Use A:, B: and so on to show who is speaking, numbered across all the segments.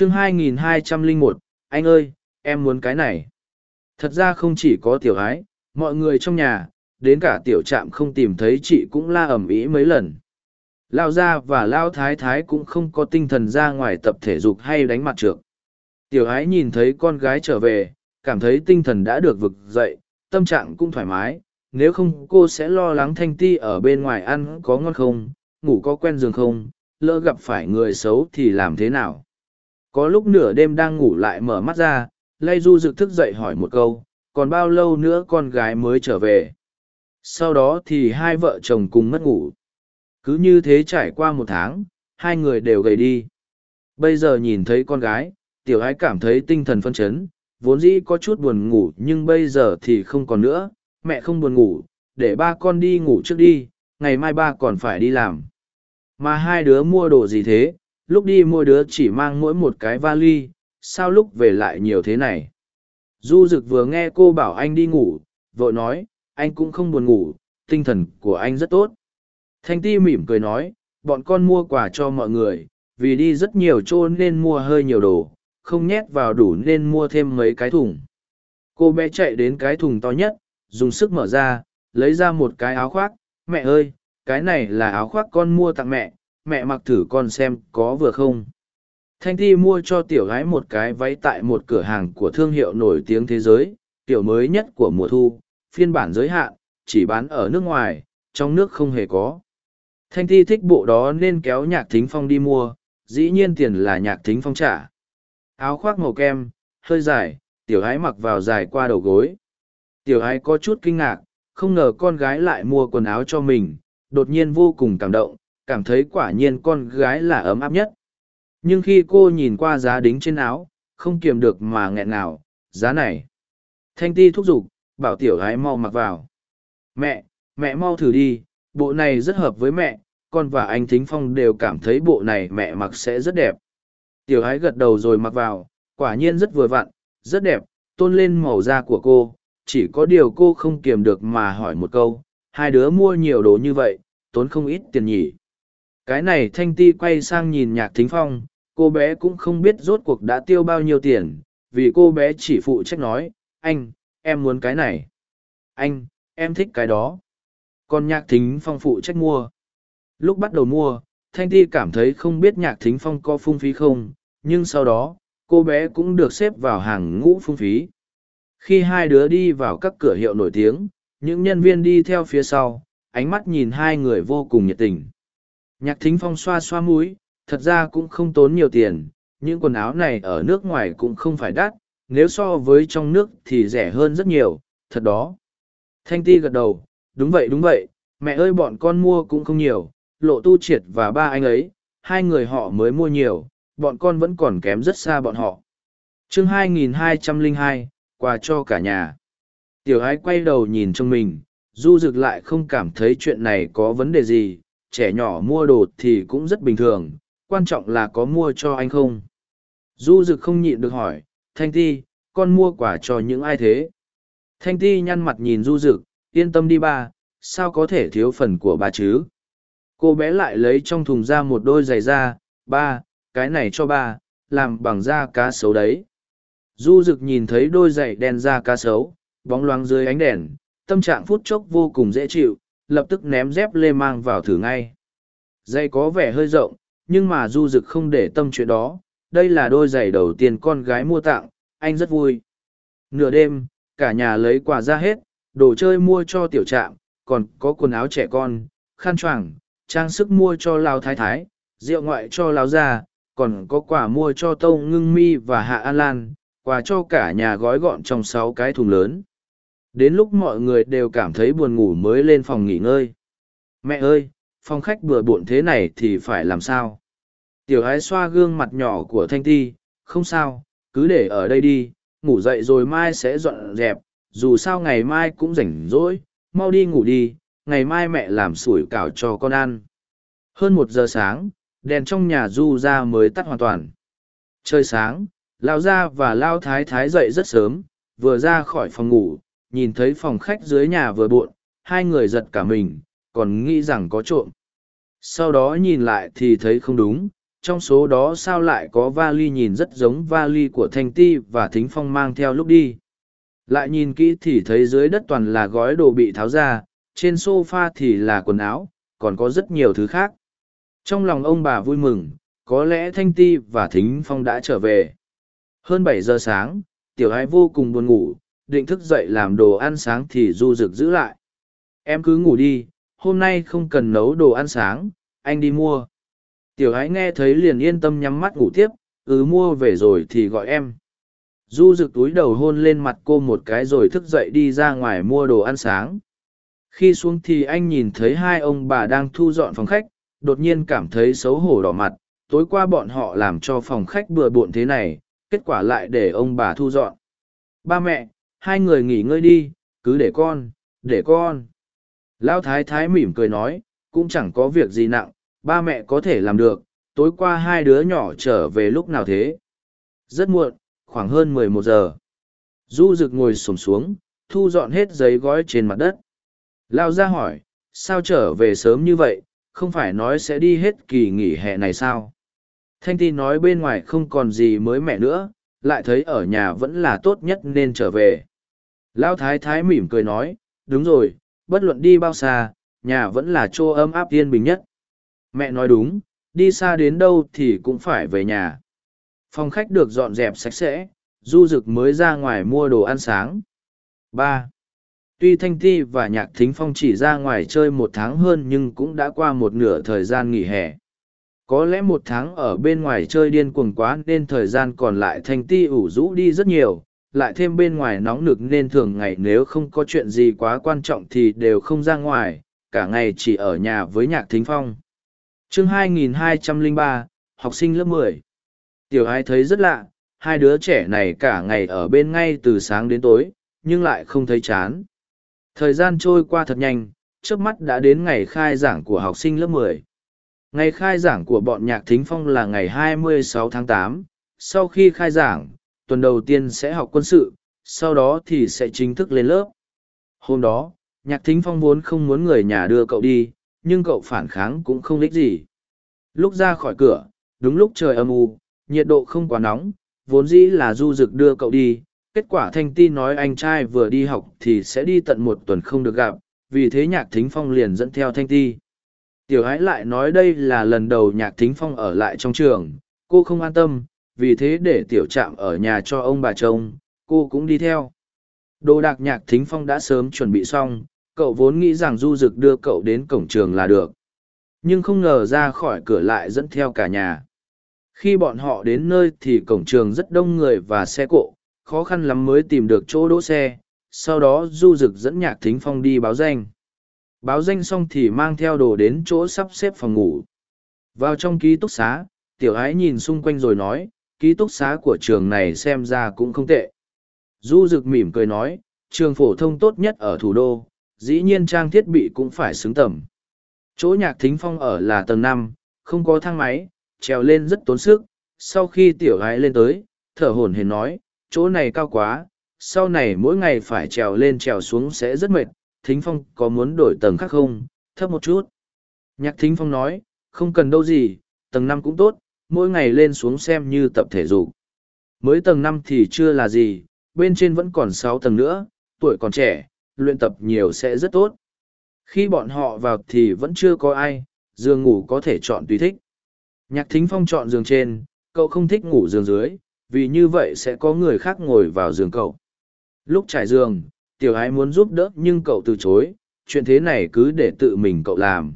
A: chương 2201, anh ơi, em muốn cái này. Thật ra không chỉ có tiểu ái, mọi người trong nhà, đến cả tiểu trạm không tìm thấy chị cũng la ẩm ý mấy lần. Lao gia và Lao Thái Thái cũng không có tinh thần ra ngoài tập thể dục hay đánh mặt trược. Tiểu ái nhìn thấy con gái trở về, cảm thấy tinh thần đã được vực dậy, tâm trạng cũng thoải mái. Nếu không cô sẽ lo lắng thanh ti ở bên ngoài ăn có ngon không, ngủ có quen giường không, lỡ gặp phải người xấu thì làm thế nào. Có lúc nửa đêm đang ngủ lại mở mắt ra, lay du rực thức dậy hỏi một câu, còn bao lâu nữa con gái mới trở về. Sau đó thì hai vợ chồng cùng mất ngủ. Cứ như thế trải qua một tháng, hai người đều gầy đi. Bây giờ nhìn thấy con gái, tiểu ái cảm thấy tinh thần phân chấn, vốn dĩ có chút buồn ngủ nhưng bây giờ thì không còn nữa, mẹ không buồn ngủ, để ba con đi ngủ trước đi, ngày mai ba còn phải đi làm. Mà hai đứa mua đồ gì thế, lúc đi mua đứa chỉ mang mỗi một cái vali, sao lúc về lại nhiều thế này. Du Dực vừa nghe cô bảo anh đi ngủ, vợ nói, anh cũng không buồn ngủ, tinh thần của anh rất tốt. Thanh Ti mỉm cười nói, bọn con mua quà cho mọi người, vì đi rất nhiều chỗ nên mua hơi nhiều đồ, không nhét vào đủ nên mua thêm mấy cái thùng. Cô bé chạy đến cái thùng to nhất, dùng sức mở ra, lấy ra một cái áo khoác. Mẹ ơi, cái này là áo khoác con mua tặng mẹ, mẹ mặc thử con xem có vừa không. Thanh Ti mua cho tiểu gái một cái váy tại một cửa hàng của thương hiệu nổi tiếng thế giới, tiểu mới nhất của mùa thu, phiên bản giới hạn, chỉ bán ở nước ngoài, trong nước không hề có. Thanh Ti thích bộ đó nên kéo nhạc thính phong đi mua, dĩ nhiên tiền là nhạc thính phong trả. Áo khoác màu kem, hơi dài, tiểu gái mặc vào dài qua đầu gối. Tiểu gái có chút kinh ngạc, không ngờ con gái lại mua quần áo cho mình, đột nhiên vô cùng cảm động, cảm thấy quả nhiên con gái là ấm áp nhất. Nhưng khi cô nhìn qua giá đính trên áo, không kiềm được mà nghẹn nào, giá này. Thanh ti thúc giục, bảo tiểu gái mau mặc vào. Mẹ, mẹ mau thử đi, bộ này rất hợp với mẹ, con và anh Thính Phong đều cảm thấy bộ này mẹ mặc sẽ rất đẹp. Tiểu gái gật đầu rồi mặc vào, quả nhiên rất vừa vặn, rất đẹp, tôn lên màu da của cô, chỉ có điều cô không kiềm được mà hỏi một câu, hai đứa mua nhiều đồ như vậy, tốn không ít tiền nhỉ. Cái này Thanh Ti quay sang nhìn nhạc thính phong, cô bé cũng không biết rốt cuộc đã tiêu bao nhiêu tiền, vì cô bé chỉ phụ trách nói, anh, em muốn cái này. Anh, em thích cái đó. Còn nhạc thính phong phụ trách mua. Lúc bắt đầu mua, Thanh Ti cảm thấy không biết nhạc thính phong có phung phí không, nhưng sau đó, cô bé cũng được xếp vào hàng ngũ phung phí. Khi hai đứa đi vào các cửa hiệu nổi tiếng, những nhân viên đi theo phía sau, ánh mắt nhìn hai người vô cùng nhiệt tình. Nhạc thính phong xoa xoa mũi, thật ra cũng không tốn nhiều tiền, những quần áo này ở nước ngoài cũng không phải đắt, nếu so với trong nước thì rẻ hơn rất nhiều, thật đó. Thanh ti gật đầu, đúng vậy đúng vậy, mẹ ơi bọn con mua cũng không nhiều, lộ tu triệt và ba anh ấy, hai người họ mới mua nhiều, bọn con vẫn còn kém rất xa bọn họ. chương 2202, quà cho cả nhà. Tiểu ái quay đầu nhìn trong mình, du dực lại không cảm thấy chuyện này có vấn đề gì, trẻ nhỏ mua đồ thì cũng rất bình thường, quan trọng là có mua cho anh không. Du rực không nhịn được hỏi, Thanh Ti, con mua quà cho những ai thế? Thanh Ti nhăn mặt nhìn du rực, yên tâm đi ba, sao có thể thiếu phần của ba chứ? Cô bé lại lấy trong thùng ra một đôi giày da, ba, cái này cho ba, làm bằng da cá sấu đấy. Du rực nhìn thấy đôi giày đen da cá sấu, bóng loáng dưới ánh đèn, tâm trạng phút chốc vô cùng dễ chịu, lập tức ném dép lê mang vào thử ngay. Giày có vẻ hơi rộng, nhưng mà du dực không để tâm chuyện đó, đây là đôi giày đầu tiên con gái mua tặng, anh rất vui. Nửa đêm, cả nhà lấy quà ra hết, đồ chơi mua cho tiểu trạm, còn có quần áo trẻ con, khăn choàng, trang sức mua cho lao thái thái, rượu ngoại cho lao gia, còn có quà mua cho tâu ngưng mi và hạ an lan, quà cho cả nhà gói gọn trong sáu cái thùng lớn. Đến lúc mọi người đều cảm thấy buồn ngủ mới lên phòng nghỉ ngơi. Mẹ ơi, phòng khách bừa bộn thế này thì phải làm sao? Tiểu ái xoa gương mặt nhỏ của Thanh Ti, không sao, cứ để ở đây đi, ngủ dậy rồi mai sẽ dọn dẹp, dù sao ngày mai cũng rảnh rỗi, mau đi ngủ đi, ngày mai mẹ làm sủi cảo cho con ăn. Hơn một giờ sáng, đèn trong nhà du ra mới tắt hoàn toàn. Trời sáng, Lao Gia và Lao Thái Thái dậy rất sớm, vừa ra khỏi phòng ngủ, nhìn thấy phòng khách dưới nhà vừa buộn, hai người giật cả mình, còn nghĩ rằng có trộm. Sau đó nhìn lại thì thấy không đúng, trong số đó sao lại có vali nhìn rất giống vali của thanh ti và thính phong mang theo lúc đi. Lại nhìn kỹ thì thấy dưới đất toàn là gói đồ bị tháo ra trên sofa thì là quần áo còn có rất nhiều thứ khác. Trong lòng ông bà vui mừng có lẽ thanh ti và thính phong đã trở về. Hơn bảy giờ sáng tiểu ái vô cùng buồn ngủ định thức dậy làm đồ ăn sáng thì du rực giữ lại. Em cứ ngủ đi, hôm nay không cần nấu đồ ăn sáng, anh đi mua. Tiểu ái nghe thấy liền yên tâm nhắm mắt ngủ tiếp ừ mua về rồi thì gọi em. Du rực túi đầu hôn lên mặt cô một cái rồi thức dậy đi ra ngoài mua đồ ăn sáng. Khi xuống thì anh nhìn thấy hai ông bà đang thu dọn phòng khách, đột nhiên cảm thấy xấu hổ đỏ mặt. Tối qua bọn họ làm cho phòng khách bừa bộn thế này, kết quả lại để ông bà thu dọn. Ba mẹ hai người nghỉ ngơi đi, cứ để con để con. Lão thái thái mỉm cười nói, cũng chẳng có việc gì nặng, ba mẹ có thể làm được, tối qua hai đứa nhỏ trở về lúc nào thế? Rất muộn, khoảng hơn mười một giờ. Du rực ngồi sổm xuống, thu dọn hết giấy gói trên mặt đất. Lao ra hỏi, sao trở về sớm như vậy, không phải nói sẽ đi hết kỳ nghỉ hè này sao? Thanh ti nói bên ngoài không còn gì mới mẻ nữa, lại thấy ở nhà vẫn là tốt nhất nên trở về lão thái thái mỉm cười nói, đúng rồi, bất luận đi bao xa, nhà vẫn là chỗ ấm áp yên bình nhất. Mẹ nói đúng, đi xa đến đâu thì cũng phải về nhà. Phòng khách được dọn dẹp sạch sẽ, du rực mới ra ngoài mua đồ ăn sáng. Ba. Tuy thanh ti và nhạc thính phong chỉ ra ngoài chơi một tháng hơn nhưng cũng đã qua một nửa thời gian nghỉ hè. Có lẽ một tháng ở bên ngoài chơi điên cuồng quá nên thời gian còn lại thanh ti ủ rũ đi rất nhiều lại thêm bên ngoài nóng nực nên thường ngày nếu không có chuyện gì quá quan trọng thì đều không ra ngoài cả ngày chỉ ở nhà với nhạc thính phong chương 2203, học sinh lớp 10. tiểu ai thấy rất lạ hai đứa trẻ này cả ngày ở bên ngay từ sáng đến tối nhưng lại không thấy chán thời gian trôi qua thật nhanh trước mắt đã đến ngày khai giảng của học sinh lớp 10. ngày khai giảng của bọn nhạc thính phong là ngày 26 tháng 8. sau khi khai giảng tuần đầu tiên sẽ học quân sự, sau đó thì sẽ chính thức lên lớp. Hôm đó, nhạc thính phong vốn không muốn người nhà đưa cậu đi, nhưng cậu phản kháng cũng không ích gì. Lúc ra khỏi cửa, đúng lúc trời âm u, nhiệt độ không quá nóng, vốn dĩ là du rực đưa cậu đi, kết quả thanh ti nói anh trai vừa đi học thì sẽ đi tận một tuần không được gặp, vì thế nhạc thính phong liền dẫn theo thanh ti. Tiểu ái lại nói đây là lần đầu nhạc thính phong ở lại trong trường, cô không an tâm vì thế để tiểu trạm ở nhà cho ông bà chồng, cô cũng đi theo. Đồ đạc nhạc thính phong đã sớm chuẩn bị xong cậu vốn nghĩ rằng du dực đưa cậu đến cổng trường là được. Nhưng không ngờ ra khỏi cửa lại dẫn theo cả nhà. Khi bọn họ đến nơi thì cổng trường rất đông người và xe cộ khó khăn lắm mới tìm được chỗ đỗ xe. Sau đó du dực dẫn nhạc thính phong đi báo danh. Báo danh xong thì mang theo đồ đến chỗ sắp xếp phòng ngủ. Vào trong ký túc xá tiểu ái nhìn xung quanh rồi nói ký túc xá của trường này xem ra cũng không tệ. Du rực mỉm cười nói, trường phổ thông tốt nhất ở thủ đô, dĩ nhiên trang thiết bị cũng phải xứng tầm. Chỗ nhạc thính phong ở là tầng năm, không có thang máy, trèo lên rất tốn sức. Sau khi tiểu gái lên tới, thở hổn hển nói, chỗ này cao quá, sau này mỗi ngày phải trèo lên trèo xuống sẽ rất mệt. Thính phong có muốn đổi tầng khác không? Thấp một chút. Nhạc thính phong nói, không cần đâu gì, tầng năm cũng tốt mỗi ngày lên xuống xem như tập thể dục. Mới tầng năm thì chưa là gì, bên trên vẫn còn sáu tầng nữa, tuổi còn trẻ, luyện tập nhiều sẽ rất tốt. Khi bọn họ vào thì vẫn chưa có ai, giường ngủ có thể chọn tùy thích. Nhạc thính phong chọn giường trên, cậu không thích ngủ giường dưới, vì như vậy sẽ có người khác ngồi vào giường cậu. Lúc trải giường, tiểu ái muốn giúp đỡ nhưng cậu từ chối, chuyện thế này cứ để tự mình cậu làm.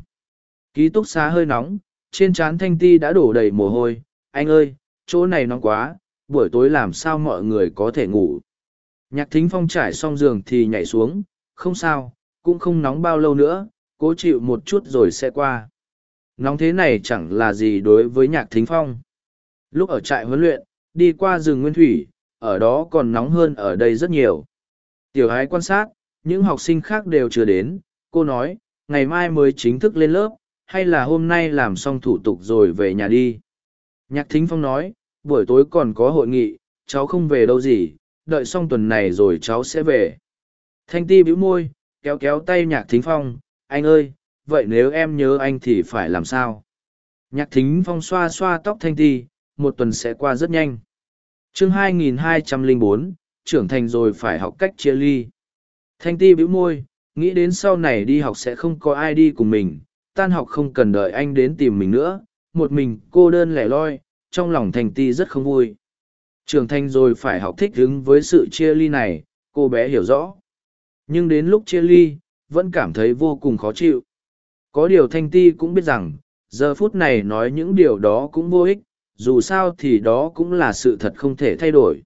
A: Ký túc xá hơi nóng trên trán thanh ti đã đổ đầy mồ hôi. Anh ơi, chỗ này nóng quá, buổi tối làm sao mọi người có thể ngủ? Nhạc thính phong trải xong giường thì nhảy xuống. Không sao, cũng không nóng bao lâu nữa, cố chịu một chút rồi sẽ qua. Nóng thế này chẳng là gì đối với nhạc thính phong. Lúc ở trại huấn luyện, đi qua rừng nguyên thủy, ở đó còn nóng hơn ở đây rất nhiều. Tiểu ái quan sát, những học sinh khác đều chưa đến. Cô nói, ngày mai mới chính thức lên lớp hay là hôm nay làm xong thủ tục rồi về nhà đi nhạc thính phong nói buổi tối còn có hội nghị cháu không về đâu gì đợi xong tuần này rồi cháu sẽ về thanh ti bĩu môi kéo kéo tay nhạc thính phong anh ơi vậy nếu em nhớ anh thì phải làm sao Nhạc thính phong xoa xoa tóc thanh ti, một tuần sẽ qua rất nhanh. chương 2204, trưởng thành rồi phải học cách chia ly. Thanh ti bĩu môi, nghĩ đến sau này đi học sẽ không có ai đi cùng mình, tan học không cần đợi anh đến tìm mình nữa, một mình cô đơn lẻ loi, trong lòng thanh ti rất không vui. Trưởng thành rồi phải học thích ứng với sự chia ly này, cô bé hiểu rõ. Nhưng đến lúc chia ly, vẫn cảm thấy vô cùng khó chịu. Có điều thanh ti cũng biết rằng, giờ phút này nói những điều đó cũng vô ích, dù sao thì đó cũng là sự thật không thể thay đổi.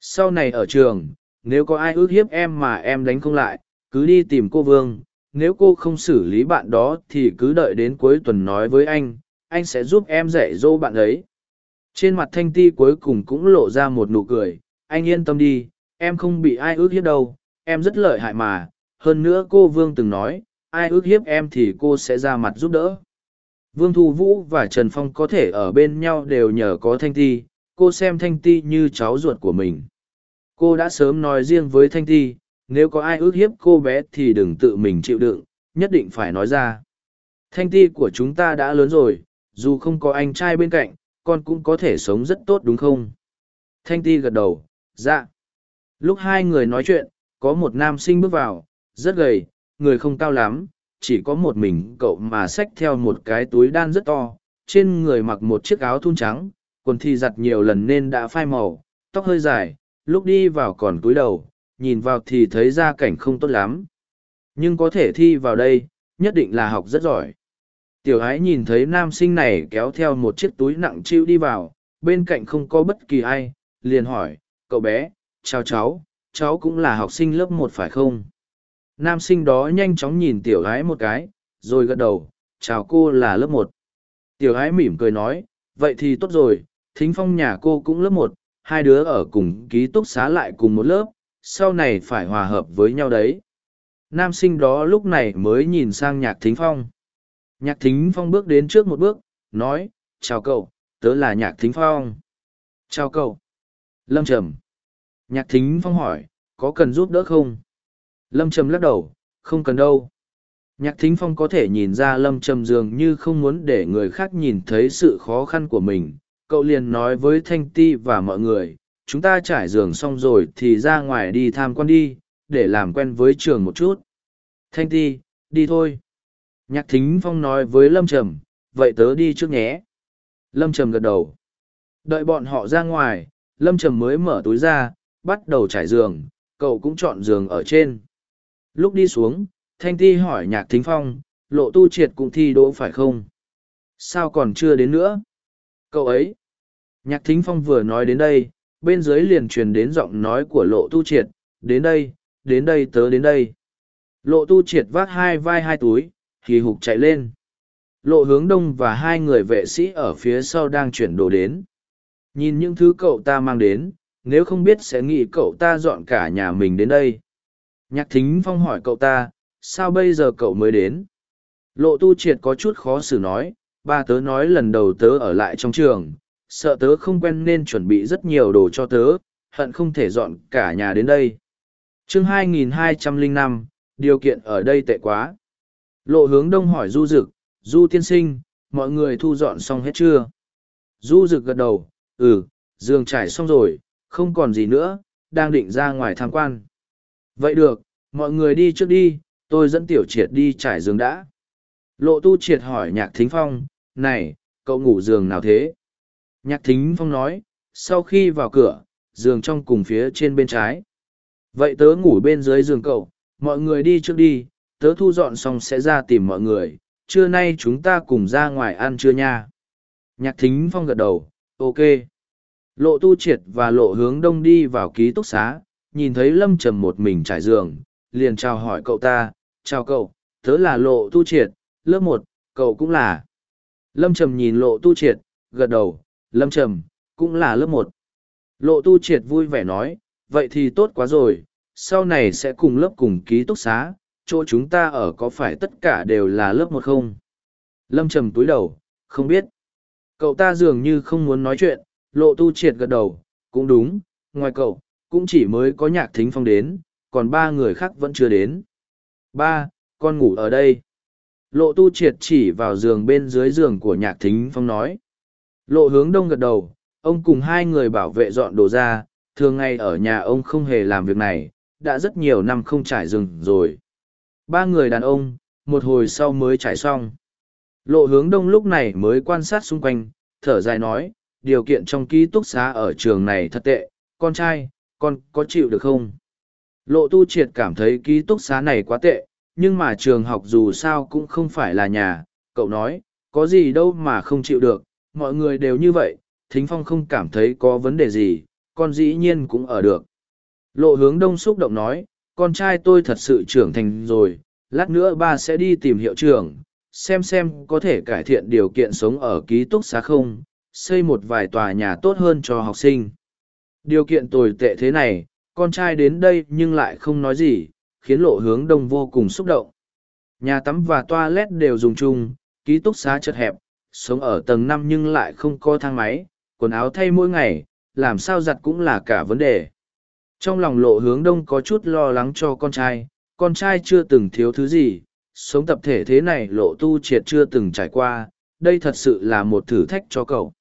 A: Sau này ở trường, nếu có ai ước hiếp em mà em đánh không lại, cứ đi tìm cô Vương, nếu cô không xử lý bạn đó thì cứ đợi đến cuối tuần nói với anh, anh sẽ giúp em dạy dỗ bạn ấy. Trên mặt thanh ti cuối cùng cũng lộ ra một nụ cười, anh yên tâm đi, em không bị ai ước hiếp đâu, em rất lợi hại mà, hơn nữa cô Vương từng nói, ai ước hiếp em thì cô sẽ ra mặt giúp đỡ. Vương Thu Vũ và Trần Phong có thể ở bên nhau đều nhờ có Thanh Ti, cô xem Thanh Ti như cháu ruột của mình. Cô đã sớm nói riêng với Thanh Ti, nếu có ai ước hiếp cô bé thì đừng tự mình chịu đựng, nhất định phải nói ra. Thanh Ti của chúng ta đã lớn rồi, dù không có anh trai bên cạnh, con cũng có thể sống rất tốt đúng không? Thanh Ti gật đầu, dạ. Lúc hai người nói chuyện, có một nam sinh bước vào, rất gầy, người không cao lắm, chỉ có một mình cậu mà xách theo một cái túi đan rất to, trên người mặc một chiếc áo thun trắng, quần thì giặt nhiều lần nên đã phai màu, tóc hơi dài, lúc đi vào còn túi đầu, nhìn vào thì thấy ra cảnh không tốt lắm. Nhưng có thể thi vào đây, nhất định là học rất giỏi. Tiểu ái nhìn thấy nam sinh này kéo theo một chiếc túi nặng chịu đi vào, bên cạnh không có bất kỳ ai, liền hỏi, cậu bé, chào cháu, cháu cũng là học sinh lớp một phải không? Nam sinh đó nhanh chóng nhìn tiểu ái một cái, rồi gật đầu, chào cô là lớp một. Tiểu ái mỉm cười nói, vậy thì tốt rồi, thính phong nhà cô cũng lớp một, hai đứa ở cùng ký túc xá lại cùng một lớp, sau này phải hòa hợp với nhau đấy. Nam sinh đó lúc này mới nhìn sang nhạc thính phong. Nhạc thính phong bước đến trước một bước, nói, chào cậu, tớ là nhạc thính phong. Chào cậu. Lâm Trầm. Nhạc thính phong hỏi, có cần giúp đỡ không? Lâm Trầm lắc đầu, không cần đâu. Nhạc thính phong có thể nhìn ra Lâm Trầm dường như không muốn để người khác nhìn thấy sự khó khăn của mình. Cậu liền nói với Thanh Ti và mọi người, chúng ta trải giường xong rồi thì ra ngoài đi tham quan đi, để làm quen với trường một chút. Thanh Ti, đi thôi. Nhạc thính phong nói với Lâm Trầm, vậy tớ đi trước nhé. Lâm Trầm gật đầu. Đợi bọn họ ra ngoài, Lâm Trầm mới mở túi ra, bắt đầu trải giường, cậu cũng chọn giường ở trên. Lúc đi xuống, Thanh Ti hỏi Nhạc Thính Phong, lộ tu triệt cũng thi đỗ phải không? Sao còn chưa đến nữa? Cậu ấy. Nhạc Thính Phong vừa nói đến đây, bên dưới liền truyền đến giọng nói của lộ tu triệt, đến đây, đến đây tớ đến đây. Lộ tu triệt vác hai vai hai túi, hì hục chạy lên. Lộ hướng đông và hai người vệ sĩ ở phía sau đang chuyển đồ đến. Nhìn những thứ cậu ta mang đến, nếu không biết sẽ nghĩ cậu ta dọn cả nhà mình đến đây. Nhạc thính phong hỏi cậu ta, sao bây giờ cậu mới đến? Lộ tu triệt có chút khó xử nói, ba tớ nói lần đầu tớ ở lại trong trường, sợ tớ không quen nên chuẩn bị rất nhiều đồ cho tớ, hận không thể dọn cả nhà đến đây. chương 2205, điều kiện ở đây tệ quá. Lộ hướng đông hỏi Du Dực, Du tiên sinh, mọi người thu dọn xong hết chưa? Du Dực gật đầu, ừ, giường trải xong rồi, không còn gì nữa, đang định ra ngoài tham quan. Vậy được, mọi người đi trước đi, tôi dẫn tiểu triệt đi trải giường đã. Lộ tu triệt hỏi nhạc thính phong, này, cậu ngủ giường nào thế? Nhạc thính phong nói, sau khi vào cửa, giường trong cùng phía trên bên trái. Vậy tớ ngủ bên dưới giường cậu, mọi người đi trước đi, tớ thu dọn xong sẽ ra tìm mọi người, trưa nay chúng ta cùng ra ngoài ăn trưa nha. Nhạc thính phong gật đầu, ok. Lộ tu triệt và lộ hướng đông đi vào ký túc xá, nhìn thấy lâm trầm một mình trải giường, liền chào hỏi cậu ta, chào cậu, tớ là lộ tu triệt, lớp một, cậu cũng là. Lâm trầm nhìn lộ tu triệt, gật đầu, lâm trầm, cũng là lớp một. Lộ tu triệt vui vẻ nói, vậy thì tốt quá rồi, sau này sẽ cùng lớp cùng ký túc xá, chỗ chúng ta ở có phải tất cả đều là lớp một không? Lâm trầm túi đầu, không biết. Cậu ta dường như không muốn nói chuyện, lộ tu triệt gật đầu, cũng đúng, ngoài cậu, cũng chỉ mới có nhạc thính phong đến, còn ba người khác vẫn chưa đến. Ba, con ngủ ở đây. Lộ tu triệt chỉ vào giường bên dưới giường của nhạc thính phong nói. Lộ hướng đông gật đầu, ông cùng hai người bảo vệ dọn đồ ra, thường ngày ở nhà ông không hề làm việc này, đã rất nhiều năm không trải rừng rồi. Ba người đàn ông, một hồi sau mới trải xong. Lộ hướng đông lúc này mới quan sát xung quanh, thở dài nói, điều kiện trong ký túc xá ở trường này thật tệ, con trai, con có chịu được không? Lộ tu triệt cảm thấy ký túc xá này quá tệ, nhưng mà trường học dù sao cũng không phải là nhà, cậu nói, có gì đâu mà không chịu được, mọi người đều như vậy, thính phong không cảm thấy có vấn đề gì, con dĩ nhiên cũng ở được. Lộ hướng đông xúc động nói, con trai tôi thật sự trưởng thành rồi, lát nữa ba sẽ đi tìm hiệu trưởng, xem xem có thể cải thiện điều kiện sống ở ký túc xá không, xây một vài tòa nhà tốt hơn cho học sinh. Điều kiện tồi tệ thế này, con trai đến đây nhưng lại không nói gì, khiến lộ hướng đông vô cùng xúc động. Nhà tắm và toilet đều dùng chung, ký túc xá chật hẹp, sống ở tầng năm nhưng lại không có thang máy, quần áo thay mỗi ngày, làm sao giặt cũng là cả vấn đề. Trong lòng lộ hướng đông có chút lo lắng cho con trai, con trai chưa từng thiếu thứ gì, sống tập thể thế này lộ tu triệt chưa từng trải qua, đây thật sự là một thử thách cho cậu.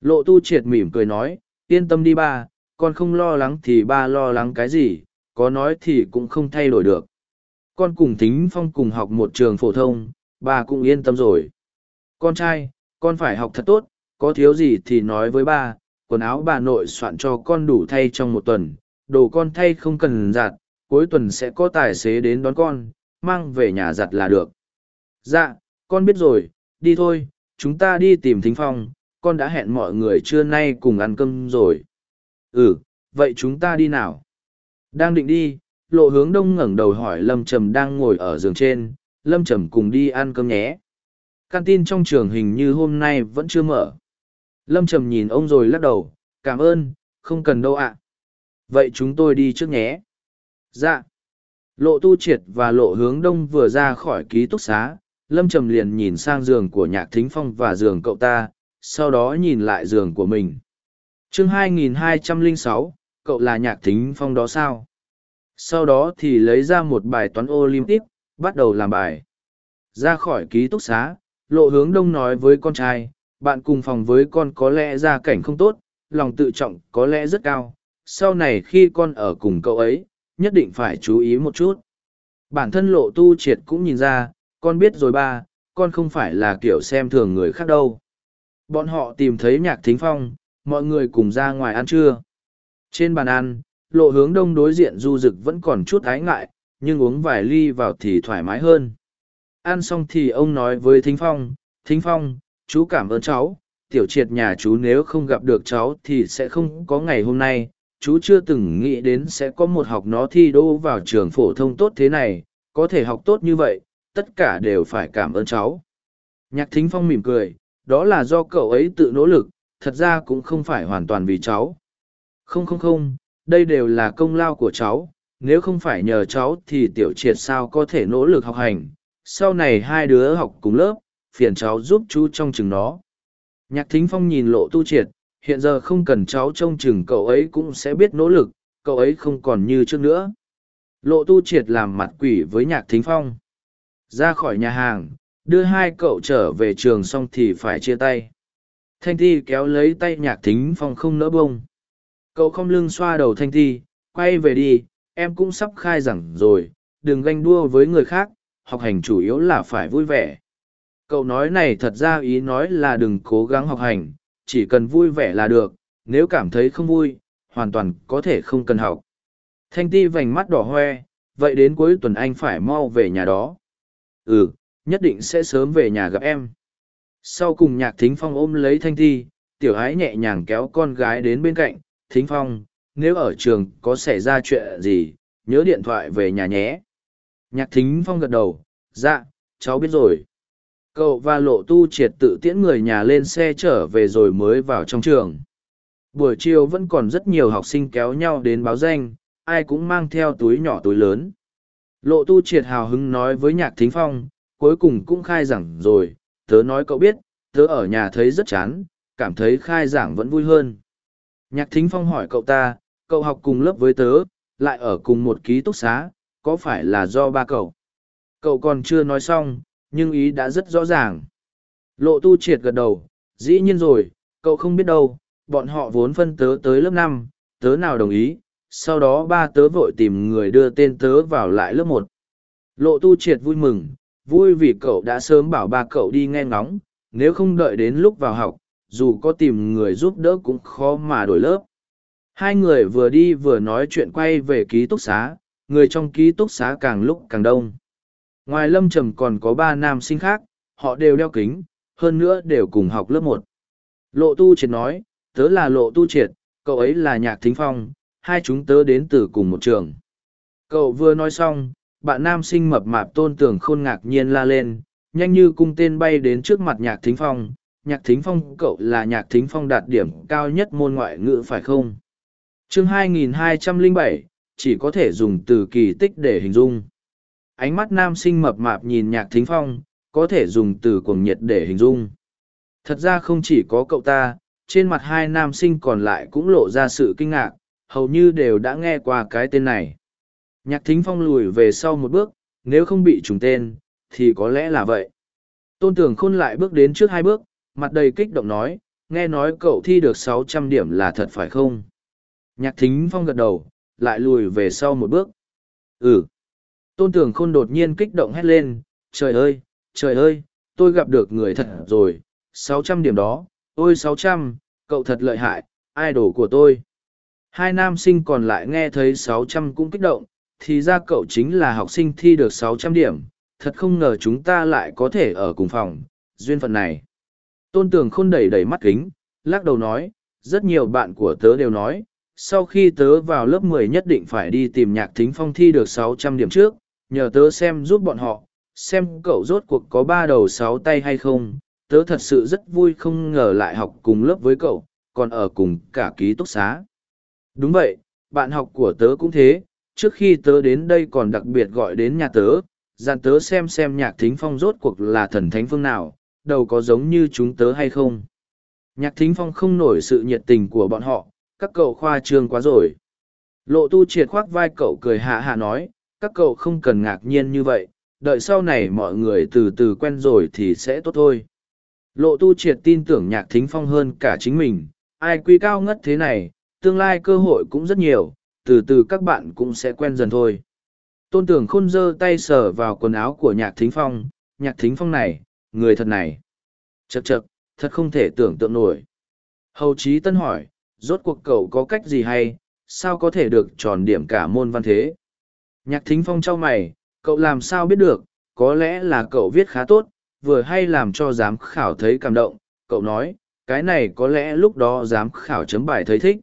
A: Lộ tu triệt mỉm cười nói, yên tâm đi ba, con không lo lắng thì ba lo lắng cái gì, có nói thì cũng không thay đổi được. Con cùng Thính Phong cùng học một trường phổ thông, ba cũng yên tâm rồi. Con trai, con phải học thật tốt, có thiếu gì thì nói với ba, quần áo bà nội soạn cho con đủ thay trong một tuần, đồ con thay không cần giặt, cuối tuần sẽ có tài xế đến đón con, mang về nhà giặt là được. Dạ, con biết rồi, đi thôi, chúng ta đi tìm Thính Phong, con đã hẹn mọi người trưa nay cùng ăn cơm rồi. Ừ, vậy chúng ta đi nào? Đang định đi, lộ hướng đông ngẩng đầu hỏi Lâm Trầm đang ngồi ở giường trên, Lâm Trầm cùng đi ăn cơm nhé. Canteen trong trường hình như hôm nay vẫn chưa mở. Lâm Trầm nhìn ông rồi lắc đầu, cảm ơn, không cần đâu ạ. Vậy chúng tôi đi trước nhé. Dạ. Lộ tu triệt và lộ hướng đông vừa ra khỏi ký túc xá, Lâm Trầm liền nhìn sang giường của nhạc thính phong và giường cậu ta, sau đó nhìn lại giường của mình. chương 2206, cậu là nhạc thính phong đó sao? Sau đó thì lấy ra một bài toán Olympic, bắt đầu làm bài. Ra khỏi ký túc xá, lộ hướng đông nói với con trai, bạn cùng phòng với con có lẽ gia cảnh không tốt, lòng tự trọng có lẽ rất cao. Sau này khi con ở cùng cậu ấy, nhất định phải chú ý một chút. Bản thân lộ tu triệt cũng nhìn ra, con biết rồi ba, con không phải là kiểu xem thường người khác đâu. Bọn họ tìm thấy nhạc thính phong, mọi người cùng ra ngoài ăn trưa. Trên bàn ăn, lộ hướng đông đối diện du rực vẫn còn chút ái ngại, nhưng uống vài ly vào thì thoải mái hơn. Ăn xong thì ông nói với Thính Phong, Thính Phong, chú cảm ơn cháu, tiểu triệt nhà chú nếu không gặp được cháu thì sẽ không có ngày hôm nay. Chú chưa từng nghĩ đến sẽ có một học nó thi đỗ vào trường phổ thông tốt thế này, có thể học tốt như vậy, tất cả đều phải cảm ơn cháu. Nhạc Thính Phong mỉm cười, đó là do cậu ấy tự nỗ lực, thật ra cũng không phải hoàn toàn vì cháu. Không không không, đây đều là công lao của cháu, nếu không phải nhờ cháu thì tiểu triệt sao có thể nỗ lực học hành, sau này hai đứa học cùng lớp, phiền cháu giúp chú trong chừng nó. Nhạc thính phong nhìn lộ tu triệt, hiện giờ không cần cháu trông chừng cậu ấy cũng sẽ biết nỗ lực, cậu ấy không còn như trước nữa. Lộ tu triệt làm mặt quỷ với nhạc thính phong. Ra khỏi nhà hàng, đưa hai cậu trở về trường xong thì phải chia tay. Thanh Thi kéo lấy tay nhạc thính phong không nỡ bông. Cậu không lưng xoa đầu Thanh Thi, quay về đi, em cũng sắp khai giảng rồi, đừng ganh đua với người khác, học hành chủ yếu là phải vui vẻ. Cậu nói này thật ra ý nói là đừng cố gắng học hành, chỉ cần vui vẻ là được, nếu cảm thấy không vui, hoàn toàn có thể không cần học. Thanh ti vành mắt đỏ hoe, vậy đến cuối tuần anh phải mau về nhà đó. Ừ, nhất định sẽ sớm về nhà gặp em. Sau cùng nhạc thính phong ôm lấy thanh ti, tiểu ái nhẹ nhàng kéo con gái đến bên cạnh, thính phong, nếu ở trường có xảy ra chuyện gì, nhớ điện thoại về nhà nhé. Nhạc thính phong gật đầu, dạ, cháu biết rồi. Cậu và lộ tu triệt tự tiễn người nhà lên xe trở về rồi mới vào trong trường. Buổi chiều vẫn còn rất nhiều học sinh kéo nhau đến báo danh, ai cũng mang theo túi nhỏ túi lớn. Lộ tu triệt hào hứng nói với nhạc thính phong, cuối cùng cũng khai giảng rồi, tớ nói cậu biết, tớ ở nhà thấy rất chán, cảm thấy khai giảng vẫn vui hơn. Nhạc thính phong hỏi cậu ta, cậu học cùng lớp với tớ, lại ở cùng một ký túc xá, có phải là do ba cậu? Cậu còn chưa nói xong, nhưng ý đã rất rõ ràng. Lộ tu triệt gật đầu, dĩ nhiên rồi, cậu không biết đâu, bọn họ vốn phân tớ tới lớp năm, tớ nào đồng ý, sau đó ba tớ vội tìm người đưa tên tớ vào lại lớp một. Lộ tu triệt vui mừng, vui vì cậu đã sớm bảo ba cậu đi nghe ngóng, nếu không đợi đến lúc vào học, dù có tìm người giúp đỡ cũng khó mà đổi lớp. Hai người vừa đi vừa nói chuyện quay về ký túc xá, người trong ký túc xá càng lúc càng đông. Ngoài lâm trầm còn có ba nam sinh khác, họ đều đeo kính, hơn nữa đều cùng học lớp một. Lộ tu triệt nói, tớ là lộ tu triệt, cậu ấy là nhạc thính phong, hai chúng tớ đến từ cùng một trường. Cậu vừa nói xong, bạn nam sinh mập mạp tôn tưởng khôn ngạc nhiên la lên, nhanh như cung tên bay đến trước mặt nhạc thính phong. Nhạc thính phong cậu là nhạc thính phong đạt điểm cao nhất môn ngoại ngữ phải không? chương 2207, chỉ có thể dùng từ kỳ tích để hình dung. Ánh mắt nam sinh mập mạp nhìn nhạc thính phong, có thể dùng từ cuồng nhiệt để hình dung. Thật ra không chỉ có cậu ta, trên mặt hai nam sinh còn lại cũng lộ ra sự kinh ngạc, hầu như đều đã nghe qua cái tên này. Nhạc thính phong lùi về sau một bước, nếu không bị trùng tên, thì có lẽ là vậy. Tôn tưởng khôn lại bước đến trước hai bước, mặt đầy kích động nói, nghe nói cậu thi được sáu trăm điểm là thật phải không? Nhạc thính phong gật đầu, lại lùi về sau một bước. Ừ. Tôn tưởng khôn đột nhiên kích động hét lên, trời ơi, trời ơi, tôi gặp được người thật rồi, sáu trăm điểm đó, ôi sáu trăm, cậu thật lợi hại, idol của tôi. Hai nam sinh còn lại nghe thấy sáu trăm cũng kích động, thì ra cậu chính là học sinh thi được sáu trăm điểm, thật không ngờ chúng ta lại có thể ở cùng phòng, duyên phận này. Tôn Tường khôn đẩy đẩy mắt kính, lắc đầu nói, rất nhiều bạn của tớ đều nói, sau khi tớ vào lớp mười nhất định phải đi tìm nhạc thính phong thi được sáu trăm điểm trước, nhờ tớ xem giúp bọn họ, xem cậu rốt cuộc có ba đầu sáu tay hay không. Tớ thật sự rất vui không ngờ lại học cùng lớp với cậu, còn ở cùng cả ký túc xá. Đúng vậy, bạn học của tớ cũng thế, trước khi tớ đến đây còn đặc biệt gọi đến nhà tớ, dặn tớ xem xem nhạc thính phong rốt cuộc là thần thánh phương nào, đầu có giống như chúng tớ hay không. Nhạc thính phong không nổi sự nhiệt tình của bọn họ, các cậu khoa trương quá rồi. Lộ tu triệt khoác vai cậu cười hạ hạ nói, các cậu không cần ngạc nhiên như vậy, đợi sau này mọi người từ từ quen rồi thì sẽ tốt thôi. Lộ tu triệt tin tưởng nhạc thính phong hơn cả chính mình, ai quy cao ngất thế này, tương lai cơ hội cũng rất nhiều, từ từ các bạn cũng sẽ quen dần thôi. Tôn tưởng khôn giơ tay sờ vào quần áo của nhạc thính phong, nhạc thính phong này, người thật này. chật chật thật không thể tưởng tượng nổi. Hầu chí tân hỏi, rốt cuộc cậu có cách gì hay, sao có thể được tròn điểm cả môn văn thế? Nhạc thính phong trao mày, cậu làm sao biết được, có lẽ là cậu viết khá tốt, vừa hay làm cho giám khảo thấy cảm động. Cậu nói, cái này có lẽ lúc đó giám khảo chấm bài thấy thích.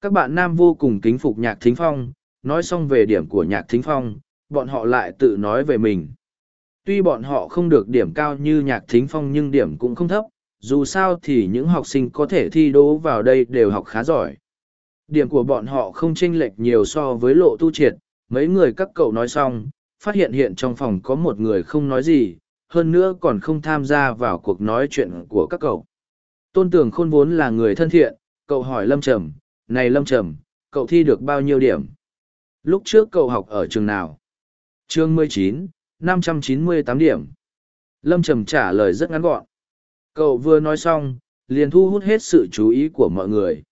A: Các bạn nam vô cùng kính phục nhạc thính phong. Nói xong về điểm của nhạc thính phong bọn họ lại tự nói về mình. Tuy bọn họ không được điểm cao như nhạc thính phong nhưng điểm cũng không thấp dù sao thì những học sinh có thể thi đỗ vào đây đều học khá giỏi điểm của bọn họ không chênh lệch nhiều so với lộ tu triệt mấy người các cậu nói xong phát hiện hiện trong phòng có một người không nói gì hơn nữa còn không tham gia vào cuộc nói chuyện của các cậu tôn tưởng khôn vốn là người thân thiện cậu hỏi lâm trầm này Lâm Trầm, cậu thi được bao nhiêu điểm? Lúc trước cậu học ở trường nào? Chương mười chín, năm trăm chín mươi tám điểm. Lâm Trầm trả lời rất ngắn gọn. Cậu vừa nói xong, liền thu hút hết sự chú ý của mọi người.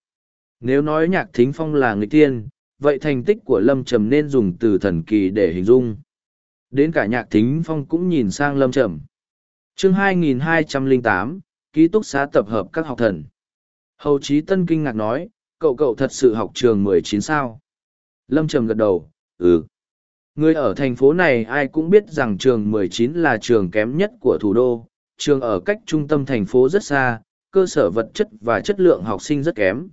A: Nếu nói nhạc thính phong là người tiên, vậy thành tích của Lâm Trầm nên dùng từ thần kỳ để hình dung. Đến cả nhạc thính phong cũng nhìn sang Lâm Trầm. chương 2208, ký túc xá tập hợp các học thần. Hầu Chí Tân kinh ngạc nói, cậu cậu thật sự học trường mười chín sao lâm trầm gật đầu ừ người ở thành phố này ai cũng biết rằng trường mười chín là trường kém nhất của thủ đô trường ở cách trung tâm thành phố rất xa cơ sở vật chất và chất lượng học sinh rất kém.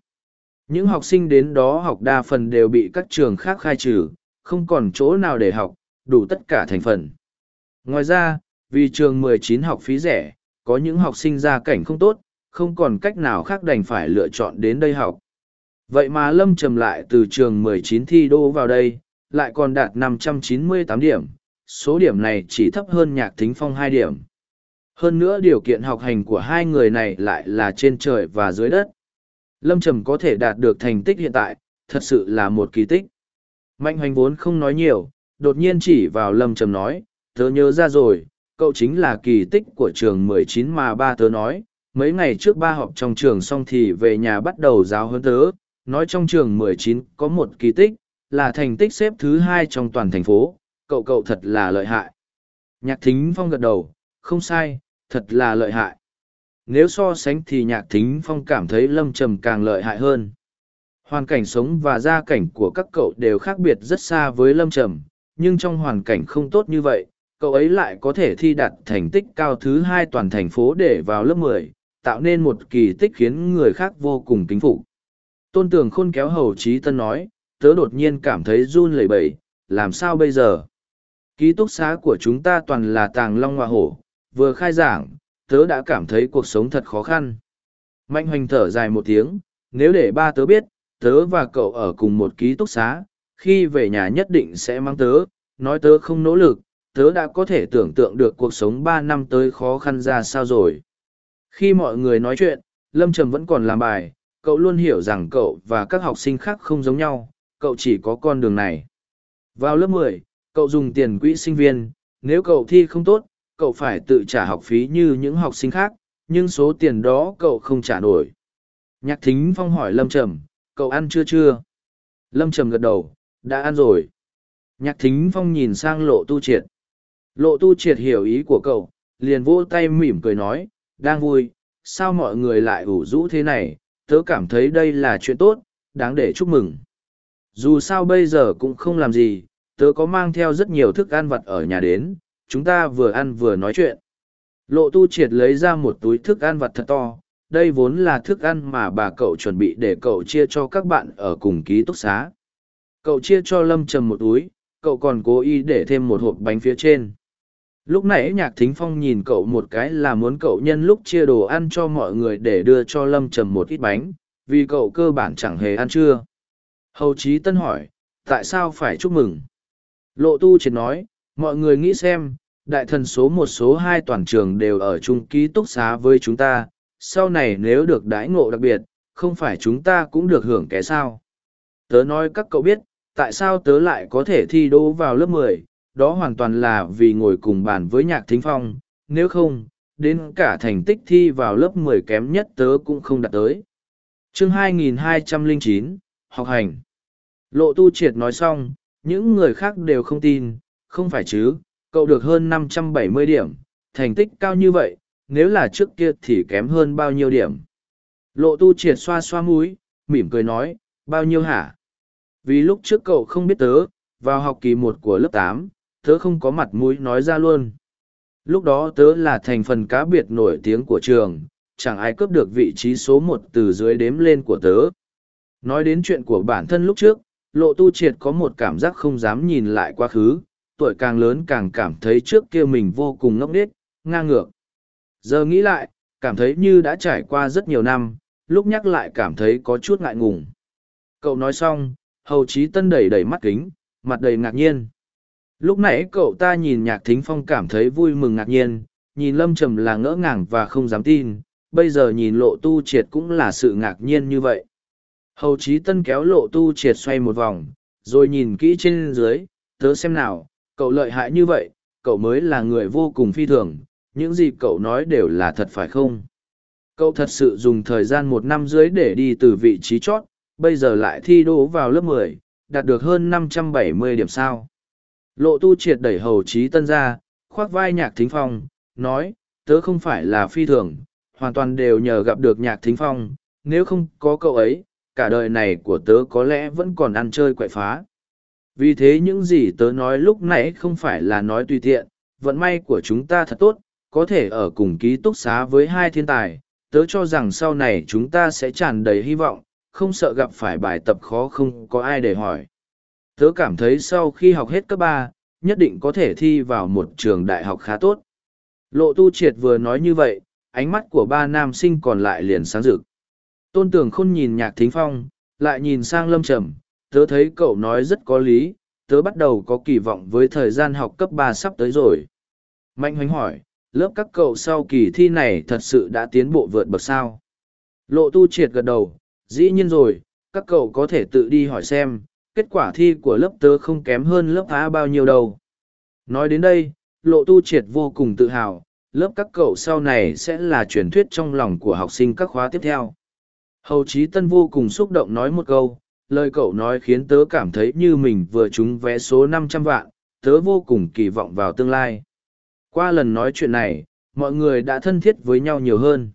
A: Những học sinh đến đó học đa phần đều bị các trường khác khai trừ không còn chỗ nào để học đủ tất cả thành phần. Ngoài ra vì trường mười chín học phí rẻ có những học sinh gia cảnh không tốt không còn cách nào khác đành phải lựa chọn đến đây học. Vậy mà Lâm Trầm lại từ trường 19 thi đô vào đây, lại còn đạt 598 điểm, số điểm này chỉ thấp hơn nhạc thính phong 2 điểm. Hơn nữa điều kiện học hành của hai người này lại là trên trời và dưới đất. Lâm Trầm có thể đạt được thành tích hiện tại, thật sự là một kỳ tích. Mạnh hoành vốn không nói nhiều, đột nhiên chỉ vào Lâm Trầm nói, tớ nhớ ra rồi, cậu chính là kỳ tích của trường 19 mà ba tớ nói, mấy ngày trước ba họp trong trường xong thì về nhà bắt đầu giáo hơn tớ, nói trong trường 19 có một kỳ tích, là thành tích xếp thứ hai trong toàn thành phố, cậu cậu thật là lợi hại. Nhạc thính phong gật đầu, không sai, thật là lợi hại. Nếu so sánh thì nhạc thính phong cảm thấy lâm trầm càng lợi hại hơn. Hoàn cảnh sống và gia cảnh của các cậu đều khác biệt rất xa với lâm trầm, nhưng trong hoàn cảnh không tốt như vậy, cậu ấy lại có thể thi đạt thành tích cao thứ hai toàn thành phố để vào lớp 10, tạo nên một kỳ tích khiến người khác vô cùng kính phục. Tôn tường khôn kéo hầu trí tân nói, tớ đột nhiên cảm thấy run lẩy bẩy, làm sao bây giờ? Ký túc xá của chúng ta toàn là tàng long hoa hổ, vừa khai giảng, tớ đã cảm thấy cuộc sống thật khó khăn. Mạnh hoành thở dài một tiếng, nếu để ba tớ biết, tớ và cậu ở cùng một ký túc xá, khi về nhà nhất định sẽ mang tớ, nói tớ không nỗ lực, tớ đã có thể tưởng tượng được cuộc sống ba năm tới khó khăn ra sao rồi. Khi mọi người nói chuyện, Lâm Trầm vẫn còn làm bài, cậu luôn hiểu rằng cậu và các học sinh khác không giống nhau, cậu chỉ có con đường này. Vào lớp 10, cậu dùng tiền quỹ sinh viên, nếu cậu thi không tốt, cậu phải tự trả học phí như những học sinh khác, nhưng số tiền đó cậu không trả nổi. Nhạc thính phong hỏi Lâm Trầm, cậu ăn chưa chưa? Lâm Trầm gật đầu, đã ăn rồi. Nhạc thính phong nhìn sang lộ tu triệt. Lộ tu triệt hiểu ý của cậu, liền vỗ tay mỉm cười nói, đang vui, sao mọi người lại ủ rũ thế này, tớ cảm thấy đây là chuyện tốt, đáng để chúc mừng. Dù sao bây giờ cũng không làm gì, tớ có mang theo rất nhiều thức ăn vặt ở nhà đến, chúng ta vừa ăn vừa nói chuyện. Lộ tu triệt lấy ra một túi thức ăn vặt thật to, đây vốn là thức ăn mà bà cậu chuẩn bị để cậu chia cho các bạn ở cùng ký túc xá. Cậu chia cho Lâm Trầm một túi, cậu còn cố ý để thêm một hộp bánh phía trên. Lúc nãy nhạc thính phong nhìn cậu một cái là muốn cậu nhân lúc chia đồ ăn cho mọi người để đưa cho Lâm Trầm một ít bánh, vì cậu cơ bản chẳng hề ăn chưa. Hầu Chí Tân hỏi, tại sao phải chúc mừng? Lộ tu triệt nói, mọi người nghĩ xem, đại thần số một số hai toàn trường đều ở chung ký túc xá với chúng ta, sau này nếu được đãi ngộ đặc biệt, không phải chúng ta cũng được hưởng cái sao. Tớ nói các cậu biết, tại sao tớ lại có thể thi đỗ vào lớp mười, đó hoàn toàn là vì ngồi cùng bàn với nhạc thính phong, nếu không, đến cả thành tích thi vào lớp mười kém nhất tớ cũng không đạt tới. chương 2209, học hành. Lộ tu triệt nói xong, những người khác đều không tin, không phải chứ, cậu được hơn 570 điểm, thành tích cao như vậy, nếu là trước kia thì kém hơn bao nhiêu điểm. Lộ tu triệt xoa xoa mũi, mỉm cười nói, bao nhiêu hả? Vì lúc trước cậu không biết tớ, vào học kỳ một của lớp tám, tớ không có mặt mũi nói ra luôn. Lúc đó tớ là thành phần cá biệt nổi tiếng của trường, chẳng ai cướp được vị trí số một từ dưới đếm lên của tớ. Nói đến chuyện của bản thân lúc trước, lộ tu triệt có một cảm giác không dám nhìn lại quá khứ, tuổi càng lớn càng cảm thấy trước kia mình vô cùng ngốc nghếch, ngang ngược. Giờ nghĩ lại, cảm thấy như đã trải qua rất nhiều năm, lúc nhắc lại cảm thấy có chút ngại ngùng. Cậu nói xong, hầu chí tân đẩy đẩy mắt kính, mặt đầy ngạc nhiên. Lúc nãy cậu ta nhìn nhạc thính phong cảm thấy vui mừng ngạc nhiên, nhìn lâm trầm là ngỡ ngàng và không dám tin, bây giờ nhìn lộ tu triệt cũng là sự ngạc nhiên như vậy. Hầu chí tân kéo lộ tu triệt xoay một vòng, rồi nhìn kỹ trên dưới, tớ xem nào, cậu lợi hại như vậy, cậu mới là người vô cùng phi thường, những gì cậu nói đều là thật phải không? Cậu thật sự dùng thời gian một năm dưới để đi từ vị trí chót, bây giờ lại thi đỗ vào lớp mười, đạt được hơn năm trăm bảy mươi điểm sao. Lộ tu triệt đẩy hầu trí tân ra, khoác vai nhạc thính phong, nói, tớ không phải là phi thường, hoàn toàn đều nhờ gặp được nhạc thính phong, nếu không có cậu ấy, cả đời này của tớ có lẽ vẫn còn ăn chơi quậy phá. Vì thế những gì tớ nói lúc nãy không phải là nói tùy tiện, vận may của chúng ta thật tốt, có thể ở cùng ký túc xá với hai thiên tài, tớ cho rằng sau này chúng ta sẽ tràn đầy hy vọng, không sợ gặp phải bài tập khó không có ai để hỏi. Tớ cảm thấy sau khi học hết cấp ba, nhất định có thể thi vào một trường đại học khá tốt. Lộ tu triệt vừa nói như vậy, ánh mắt của ba nam sinh còn lại liền sáng rực. Tôn tưởng khôn nhìn nhạc thính phong, lại nhìn sang lâm trầm, tớ thấy cậu nói rất có lý, tớ bắt đầu có kỳ vọng với thời gian học cấp ba sắp tới rồi. Mạnh hoánh hỏi, lớp các cậu sau kỳ thi này thật sự đã tiến bộ vượt bậc sao? Lộ tu triệt gật đầu, dĩ nhiên rồi, các cậu có thể tự đi hỏi xem, kết quả thi của lớp tớ không kém hơn lớp A bao nhiêu đâu. Nói đến đây, lộ tu triệt vô cùng tự hào, lớp các cậu sau này sẽ là truyền thuyết trong lòng của học sinh các khóa tiếp theo. Hầu Chí Tân vô cùng xúc động nói một câu, lời cậu nói khiến tớ cảm thấy như mình vừa trúng vé số năm trăm vạn, tớ vô cùng kỳ vọng vào tương lai. Qua lần nói chuyện này, mọi người đã thân thiết với nhau nhiều hơn.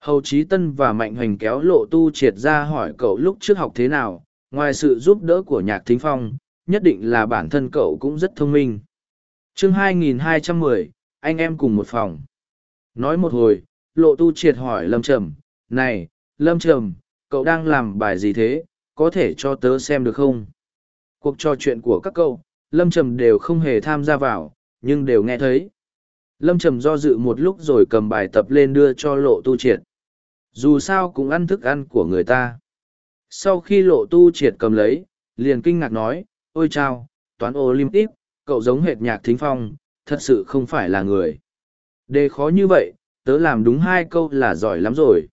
A: Hầu Chí Tân và Mạnh Hoành kéo lộ tu triệt ra hỏi cậu lúc trước học thế nào, ngoài sự giúp đỡ của nhạc thính phong, nhất định là bản thân cậu cũng rất thông minh. chương 2210, anh em cùng một phòng. Nói một hồi, lộ tu triệt hỏi Lâm Trầm, này, Lâm Trầm, cậu đang làm bài gì thế, có thể cho tớ xem được không? Cuộc trò chuyện của các cậu, Lâm Trầm đều không hề tham gia vào, nhưng đều nghe thấy. Lâm Trầm do dự một lúc rồi cầm bài tập lên đưa cho lộ tu triệt. Dù sao cũng ăn thức ăn của người ta. Sau khi lộ tu triệt cầm lấy, liền kinh ngạc nói, ôi chao, toán Olympic, cậu giống hệt nhạc thính phong, thật sự không phải là người. Đề khó như vậy, tớ làm đúng hai câu là giỏi lắm rồi.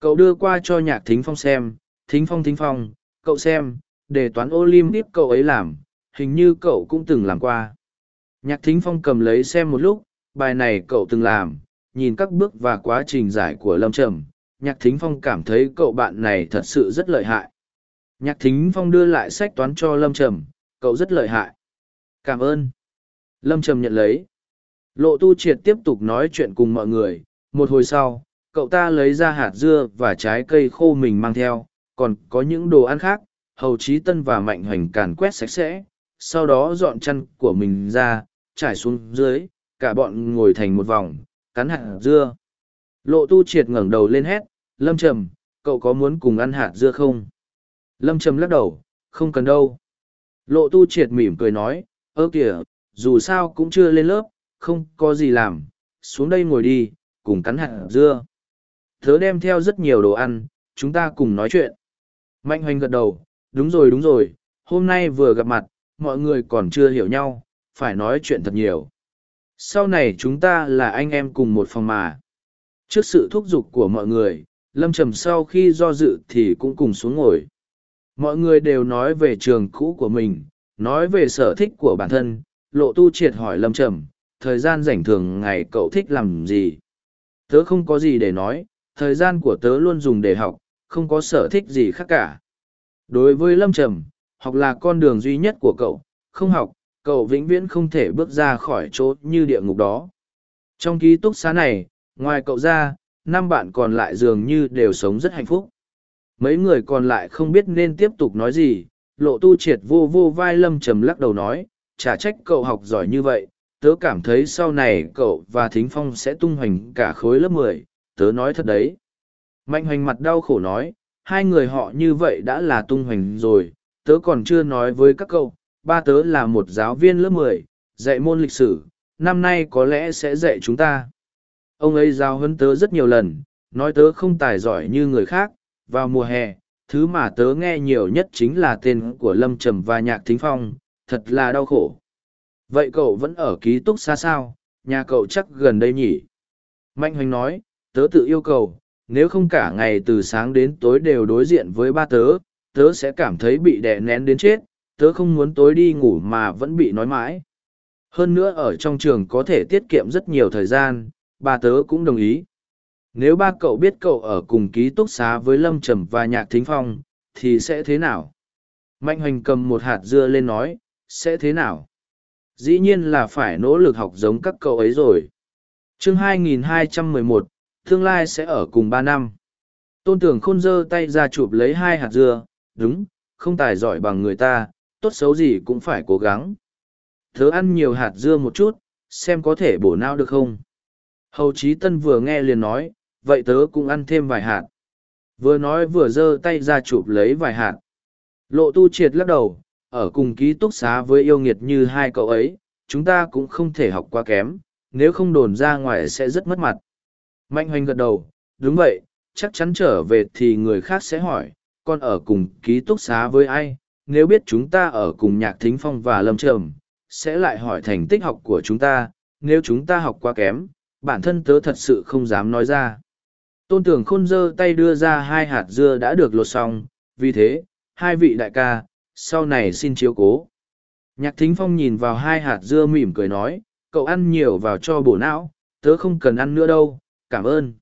A: Cậu đưa qua cho nhạc thính phong xem, thính phong thính phong, cậu xem, để toán Olympic cậu ấy làm, hình như cậu cũng từng làm qua. Nhạc thính phong cầm lấy xem một lúc, bài này cậu từng làm, nhìn các bước và quá trình giải của Lâm Trầm, nhạc thính phong cảm thấy cậu bạn này thật sự rất lợi hại. Nhạc thính phong đưa lại sách toán cho Lâm Trầm, cậu rất lợi hại. Cảm ơn. Lâm Trầm nhận lấy. Lộ tu triệt tiếp tục nói chuyện cùng mọi người, một hồi sau, cậu ta lấy ra hạt dưa và trái cây khô mình mang theo, còn có những đồ ăn khác, hầu trí tân và mạnh hoành càn quét sạch sẽ, sau đó dọn chăn của mình ra, trải xuống dưới, cả bọn ngồi thành một vòng, cắn hạt dưa. Lộ tu triệt ngẩng đầu lên hét, Lâm Trầm, cậu có muốn cùng ăn hạt dưa không? Lâm Trầm lắc đầu, không cần đâu. Lộ tu triệt mỉm cười nói, ơ kìa, dù sao cũng chưa lên lớp, không có gì làm, xuống đây ngồi đi, cùng cắn hạt dưa. Thớ đem theo rất nhiều đồ ăn, chúng ta cùng nói chuyện. Mạnh hoành gật đầu, đúng rồi đúng rồi, hôm nay vừa gặp mặt, mọi người còn chưa hiểu nhau, phải nói chuyện thật nhiều. Sau này chúng ta là anh em cùng một phòng mà. Trước sự thúc giục của mọi người, Lâm Trầm sau khi do dự thì cũng cùng xuống ngồi. Mọi người đều nói về trường cũ của mình, nói về sở thích của bản thân, lộ tu triệt hỏi Lâm Trầm, thời gian rảnh thường ngày cậu thích làm gì? Tớ không có gì để nói, thời gian của tớ luôn dùng để học, không có sở thích gì khác cả. Đối với Lâm Trầm, học là con đường duy nhất của cậu, không học, cậu vĩnh viễn không thể bước ra khỏi chỗ như địa ngục đó. Trong ký túc xá này, ngoài cậu ra, năm bạn còn lại dường như đều sống rất hạnh phúc. Mấy người còn lại không biết nên tiếp tục nói gì, lộ tu triệt vô vô vai lâm trầm lắc đầu nói, chả trách cậu học giỏi như vậy, tớ cảm thấy sau này cậu và thính phong sẽ tung hoành cả khối lớp mười tớ nói thật đấy mạnh hoành mặt đau khổ nói, hai người họ như vậy đã là tung hoành rồi, tớ còn chưa nói với các cậu, ba tớ là một giáo viên lớp mười, dạy môn lịch sử, năm nay có lẽ sẽ dạy chúng ta. Ông ấy giao huấn tớ rất nhiều lần, nói tớ không tài giỏi như người khác, vào mùa hè, thứ mà tớ nghe nhiều nhất chính là tên của lâm trầm và nhạc thính phong, thật là đau khổ. Vậy cậu vẫn ở ký túc xa sao? Nhà cậu chắc gần đây nhỉ? Mạnh hoành nói, tớ tự yêu cầu nếu không cả ngày từ sáng đến tối đều đối diện với ba tớ tớ sẽ cảm thấy bị đè nén đến chết tớ không muốn tối đi ngủ mà vẫn bị nói mãi. Hơn nữa ở trong trường có thể tiết kiệm rất nhiều thời gian ba tớ cũng đồng ý. Nếu ba cậu biết cậu ở cùng ký túc xá với lâm trầm và nhạc thính phong thì sẽ thế nào? Mạnh hoành cầm một hạt dưa lên nói sẽ thế nào? Dĩ nhiên là phải nỗ lực học giống các cậu ấy rồi. Chương 2211, tương lai sẽ ở cùng ba năm. Tôn tưởng khôn giơ tay ra chụp lấy hai hạt dưa, đúng, không tài giỏi bằng người ta, tốt xấu gì cũng phải cố gắng. Thớ ăn nhiều hạt dưa một chút, xem có thể bổ não được không? Hầu trí tân vừa nghe liền nói, vậy tớ cũng ăn thêm vài hạt. Vừa nói vừa giơ tay ra chụp lấy vài hạt. Lộ tu triệt lắc đầu, ở cùng ký túc xá với yêu nghiệt như hai cậu ấy, chúng ta cũng không thể học quá kém, nếu không đồn ra ngoài sẽ rất mất mặt mạnh hoành gật đầu đúng vậy chắc chắn trở về thì người khác sẽ hỏi con ở cùng ký túc xá với ai? Nếu biết chúng ta ở cùng nhạc thính phong và lâm trầm sẽ lại hỏi thành tích học của chúng ta. Nếu chúng ta học quá kém bản thân tớ thật sự không dám nói ra. Tôn tưởng khôn dơ tay đưa ra hai hạt dưa đã được lột xong. Vì thế hai vị đại ca sau này xin chiếu cố. Nhạc thính phong nhìn vào hai hạt dưa mỉm cười nói cậu ăn nhiều vào cho bổ não, tớ không cần ăn nữa đâu, cảm ơn.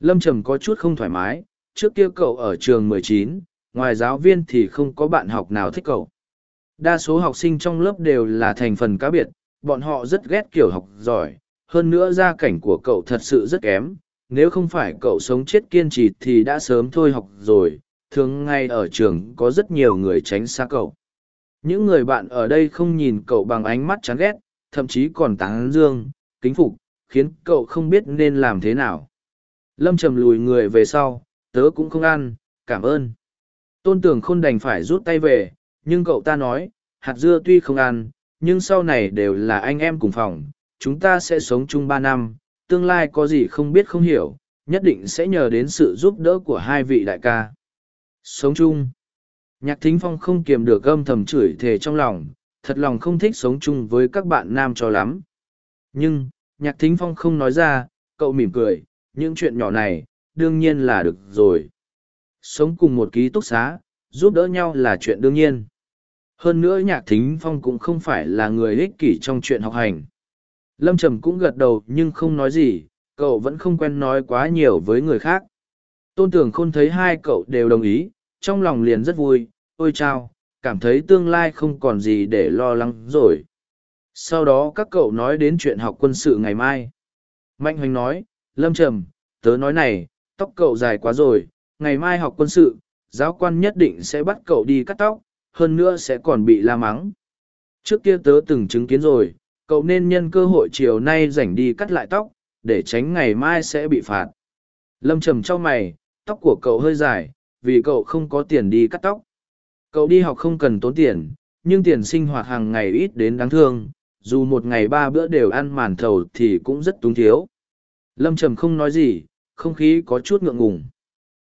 A: Lâm Trầm có chút không thoải mái, trước kia cậu ở trường mười chín, ngoài giáo viên thì không có bạn học nào thích cậu. Đa số học sinh trong lớp đều là thành phần cá biệt, bọn họ rất ghét kiểu học giỏi, hơn nữa gia cảnh của cậu thật sự rất kém, nếu không phải cậu sống chết kiên trì thì đã sớm thôi học rồi, thường ngay ở trường có rất nhiều người tránh xa cậu. Những người bạn ở đây không nhìn cậu bằng ánh mắt chán ghét, thậm chí còn tán dương, kính phục, khiến cậu không biết nên làm thế nào. Lâm trầm lùi người về sau, tớ cũng không ăn, cảm ơn. Tôn tưởng khôn đành phải rút tay về, nhưng cậu ta nói, hạt dưa tuy không ăn, nhưng sau này đều là anh em cùng phòng, chúng ta sẽ sống chung ba năm, tương lai có gì không biết không hiểu, nhất định sẽ nhờ đến sự giúp đỡ của hai vị đại ca. Sống chung. Nhạc thính phong không kiềm được âm thầm chửi thề trong lòng, thật lòng không thích sống chung với các bạn nam cho lắm. Nhưng, nhạc thính phong không nói ra, cậu mỉm cười, những chuyện nhỏ này, đương nhiên là được rồi. Sống cùng một ký túc xá, giúp đỡ nhau là chuyện đương nhiên. Hơn nữa nhạc thính phong cũng không phải là người ích kỷ trong chuyện học hành. Lâm Trầm cũng gật đầu nhưng không nói gì, cậu vẫn không quen nói quá nhiều với người khác. Tôn tưởng khôn thấy hai cậu đều đồng ý, trong lòng liền rất vui, ôi chao, cảm thấy tương lai không còn gì để lo lắng rồi. Sau đó các cậu nói đến chuyện học quân sự ngày mai. Mạnh hoành nói, Lâm Trầm, tớ nói này, tóc cậu dài quá rồi, ngày mai học quân sự, giáo quan nhất định sẽ bắt cậu đi cắt tóc, hơn nữa sẽ còn bị la mắng. Trước kia tớ từng chứng kiến rồi, cậu nên nhân cơ hội chiều nay rảnh đi cắt lại tóc, để tránh ngày mai sẽ bị phạt. Lâm trầm cho mày, tóc của cậu hơi dài, vì cậu không có tiền đi cắt tóc. Cậu đi học không cần tốn tiền, nhưng tiền sinh hoạt hàng ngày ít đến đáng thương, dù một ngày ba bữa đều ăn màn thầu thì cũng rất túng thiếu. Lâm Trầm không nói gì, không khí có chút ngượng ngùng.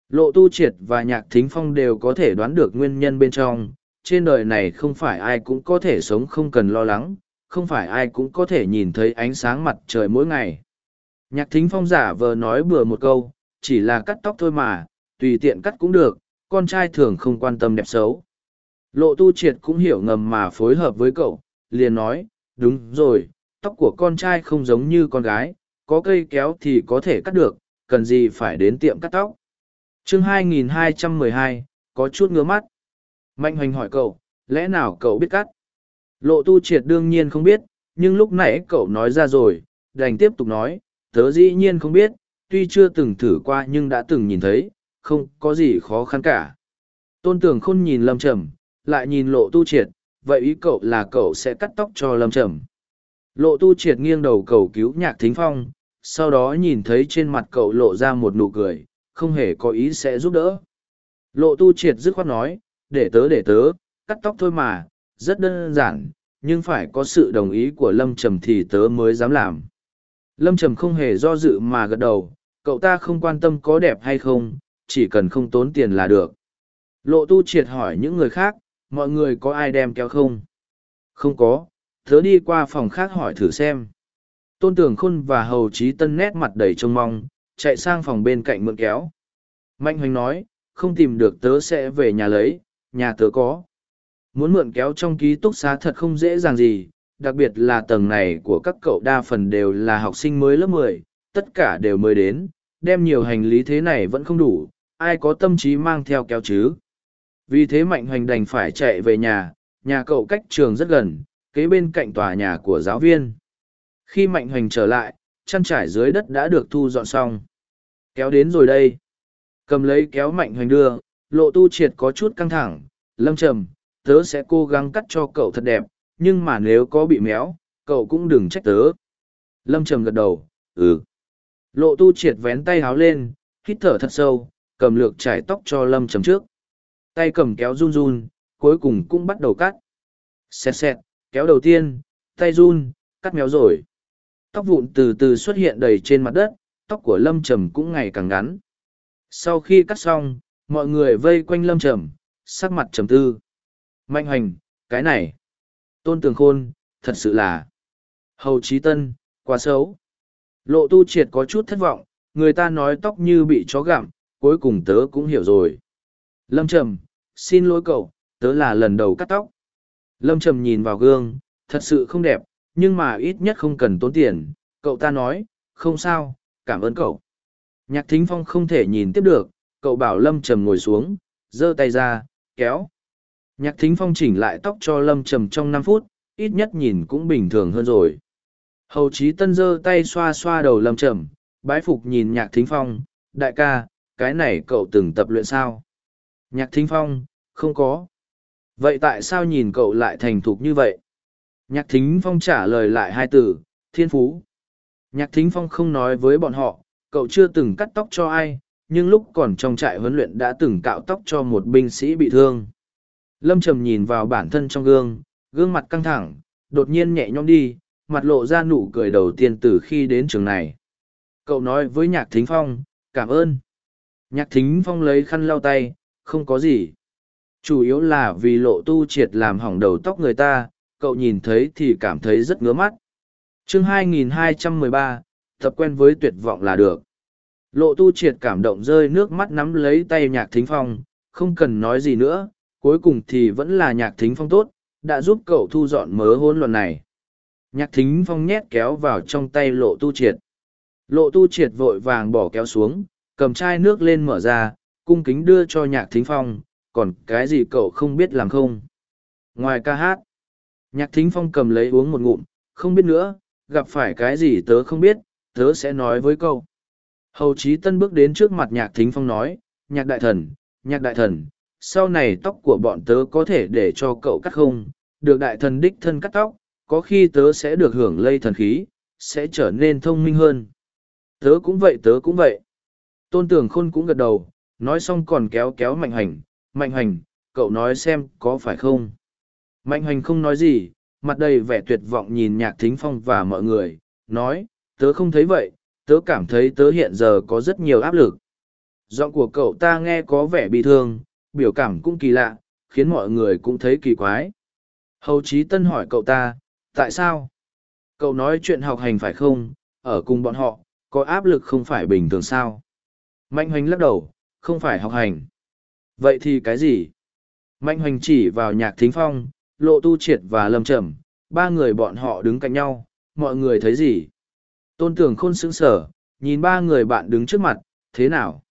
A: Lộ tu triệt và nhạc thính phong đều có thể đoán được nguyên nhân bên trong. Trên đời này không phải ai cũng có thể sống không cần lo lắng, không phải ai cũng có thể nhìn thấy ánh sáng mặt trời mỗi ngày. Nhạc thính phong giả vờ nói bừa một câu, chỉ là cắt tóc thôi mà, tùy tiện cắt cũng được, con trai thường không quan tâm đẹp xấu. Lộ tu triệt cũng hiểu ngầm mà phối hợp với cậu, liền nói, đúng rồi, tóc của con trai không giống như con gái, có cây kéo thì có thể cắt được, cần gì phải đến tiệm cắt tóc. chương 2212, có chút ngứa mắt. Mạnh hoành hỏi cậu, lẽ nào cậu biết cắt? Lộ tu triệt đương nhiên không biết, nhưng lúc nãy cậu nói ra rồi, đành tiếp tục nói, tớ dĩ nhiên không biết, tuy chưa từng thử qua nhưng đã từng nhìn thấy, không có gì khó khăn cả. Tôn tưởng khôn nhìn lâm trầm, lại nhìn lộ tu triệt, vậy ý cậu là cậu sẽ cắt tóc cho lâm trầm. Lộ tu triệt nghiêng đầu cầu cứu nhạc thính phong, sau đó nhìn thấy trên mặt cậu lộ ra một nụ cười, không hề có ý sẽ giúp đỡ. Lộ tu triệt dứt khoát nói, để tớ để tớ, cắt tóc thôi mà, rất đơn giản, nhưng phải có sự đồng ý của Lâm Trầm thì tớ mới dám làm. Lâm Trầm không hề do dự mà gật đầu, cậu ta không quan tâm có đẹp hay không, chỉ cần không tốn tiền là được. Lộ tu triệt hỏi những người khác, mọi người có ai đem kéo không? Không có, tớ đi qua phòng khác hỏi thử xem. Tôn Tường Khôn và Hầu Chí Tân nét mặt đầy trông mong, chạy sang phòng bên cạnh mượn kéo. Mạnh Hoành nói, không tìm được tớ sẽ về nhà lấy, nhà tớ có. Muốn mượn kéo trong ký túc xá thật không dễ dàng gì, đặc biệt là tầng này của các cậu đa phần đều là học sinh mới lớp mười, tất cả đều mới đến, đem nhiều hành lý thế này vẫn không đủ, ai có tâm trí mang theo kéo chứ. Vì thế Mạnh Hoành đành phải chạy về nhà, nhà cậu cách trường rất gần, kế bên cạnh tòa nhà của giáo viên. Khi Mạnh Hoành trở lại, chăn trải dưới đất đã được thu dọn xong. Kéo đến rồi đây. Cầm lấy kéo Mạnh Hoành đưa, lộ tu triệt có chút căng thẳng, lâm trầm, tớ sẽ cố gắng cắt cho cậu thật đẹp, nhưng mà nếu có bị méo, cậu cũng đừng trách tớ. Lâm trầm gật đầu, ừ. Lộ tu triệt vén tay háo lên, hít thở thật sâu, cầm lược trải tóc cho lâm trầm trước. Tay cầm kéo run run, cuối cùng cũng bắt đầu cắt. Xẹt xẹt, kéo đầu tiên, tay run, cắt méo rồi. Tóc vụn từ từ xuất hiện đầy trên mặt đất, tóc của lâm trầm cũng ngày càng ngắn. Sau khi cắt xong, mọi người vây quanh lâm trầm, sắc mặt trầm tư. Mạnh hoành, cái này. Tôn tường khôn, thật sự là. Hầu trí tân, quá xấu. Lộ tu triệt có chút thất vọng, người ta nói tóc như bị chó gặm, cuối cùng tớ cũng hiểu rồi. Lâm Trầm, xin lỗi cậu, tớ là lần đầu cắt tóc. Lâm Trầm nhìn vào gương, thật sự không đẹp, nhưng mà ít nhất không cần tốn tiền, cậu ta nói, không sao, cảm ơn cậu. Nhạc thính phong không thể nhìn tiếp được, cậu bảo lâm trầm ngồi xuống, giơ tay ra, kéo. Nhạc thính phong chỉnh lại tóc cho lâm trầm trong năm phút, ít nhất nhìn cũng bình thường hơn rồi. Hầu chí tân giơ tay xoa xoa đầu lâm trầm, bái phục nhìn nhạc thính phong, đại ca, cái này cậu từng tập luyện sao? Nhạc thính phong, không có. Vậy tại sao nhìn cậu lại thành thục như vậy? Nhạc thính phong trả lời lại hai từ, thiên phú. Nhạc thính phong không nói với bọn họ, cậu chưa từng cắt tóc cho ai, nhưng lúc còn trong trại huấn luyện đã từng cạo tóc cho một binh sĩ bị thương. Lâm Trầm nhìn vào bản thân trong gương, gương mặt căng thẳng, đột nhiên nhẹ nhõm đi, mặt lộ ra nụ cười đầu tiên từ khi đến trường này. Cậu nói với Nhạc Thính Phong, cảm ơn. Nhạc Thính Phong lấy khăn lau tay, không có gì. Chủ yếu là vì lộ tu triệt làm hỏng đầu tóc người ta, cậu nhìn thấy thì cảm thấy rất ngứa mắt. chương 2213, tập quen với tuyệt vọng là được. Lộ tu triệt cảm động rơi nước mắt nắm lấy tay nhạc thính phong, không cần nói gì nữa, cuối cùng thì vẫn là nhạc thính phong tốt, đã giúp cậu thu dọn mớ hỗn loạn này. Nhạc thính phong nhét kéo vào trong tay lộ tu triệt. Lộ tu triệt vội vàng bỏ kéo xuống, cầm chai nước lên mở ra, cung kính đưa cho nhạc thính phong, còn cái gì cậu không biết làm không? Ngoài ca hát, nhạc thính phong cầm lấy uống một ngụm, không biết nữa, gặp phải cái gì tớ không biết, tớ sẽ nói với cậu. Hầu Chí Tân bước đến trước mặt nhạc thính phong nói, nhạc đại thần, nhạc đại thần, sau này tóc của bọn tớ có thể để cho cậu cắt không, được đại thần đích thân cắt tóc, có khi tớ sẽ được hưởng lây thần khí, sẽ trở nên thông minh hơn. Tớ cũng vậy tớ cũng vậy. Tôn tưởng khôn cũng gật đầu, nói xong còn kéo kéo mạnh hành, mạnh hành, cậu nói xem có phải không. Mạnh hành không nói gì, mặt đầy vẻ tuyệt vọng nhìn nhạc thính phong và mọi người, nói, tớ không thấy vậy, tớ cảm thấy tớ hiện giờ có rất nhiều áp lực. Giọng của cậu ta nghe có vẻ bị thương, biểu cảm cũng kỳ lạ, khiến mọi người cũng thấy kỳ quái. Hầu Chí Tân hỏi cậu ta, tại sao? Cậu nói chuyện học hành phải không, ở cùng bọn họ, có áp lực không phải bình thường sao? Mạnh hoành lắc đầu, không phải học hành. Vậy thì cái gì? Mạnh hoành chỉ vào nhạc thính phong, lộ tu triệt và lâm trầm, ba người bọn họ đứng cạnh nhau, mọi người thấy gì? Tôn tưởng khôn sững sở, nhìn ba người bạn đứng trước mặt, thế nào?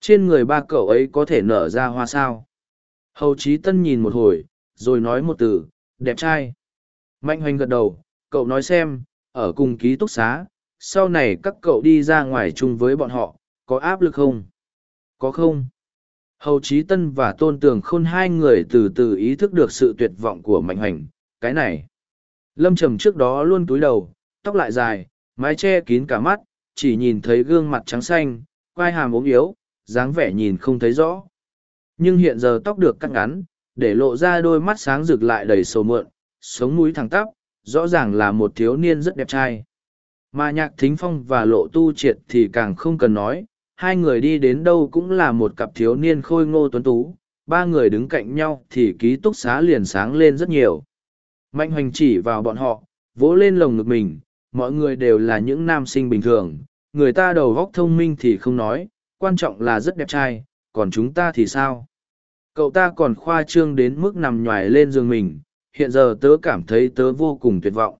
A: Trên người ba cậu ấy có thể nở ra hoa sao? Hầu Chí Tân nhìn một hồi, rồi nói một từ, đẹp trai. Mạnh hoành gật đầu, cậu nói xem, ở cùng ký túc xá, sau này các cậu đi ra ngoài chung với bọn họ, có áp lực không? Có không? Hầu Chí Tân và Tôn Tường Khôn hai người từ từ ý thức được sự tuyệt vọng của Mạnh Hoành, cái này. Lâm Trầm trước đó luôn túi đầu, tóc lại dài, mái che kín cả mắt, chỉ nhìn thấy gương mặt trắng xanh, quai hàm ốm yếu, dáng vẻ nhìn không thấy rõ. Nhưng hiện giờ tóc được cắt ngắn, để lộ ra đôi mắt sáng rực lại đầy sầu mượn, sống mũi thẳng tắp, rõ ràng là một thiếu niên rất đẹp trai. Mà nhạc thính phong và lộ tu triệt thì càng không cần nói, hai người đi đến đâu cũng là một cặp thiếu niên khôi ngô tuấn tú, ba người đứng cạnh nhau thì ký túc xá liền sáng lên rất nhiều. Mạnh hoành chỉ vào bọn họ, vỗ lên lồng ngực mình, mọi người đều là những nam sinh bình thường, người ta đầu góc thông minh thì không nói, quan trọng là rất đẹp trai, còn chúng ta thì sao? Cậu ta còn khoa trương đến mức nằm nhoài lên giường mình, hiện giờ tớ cảm thấy tớ vô cùng tuyệt vọng.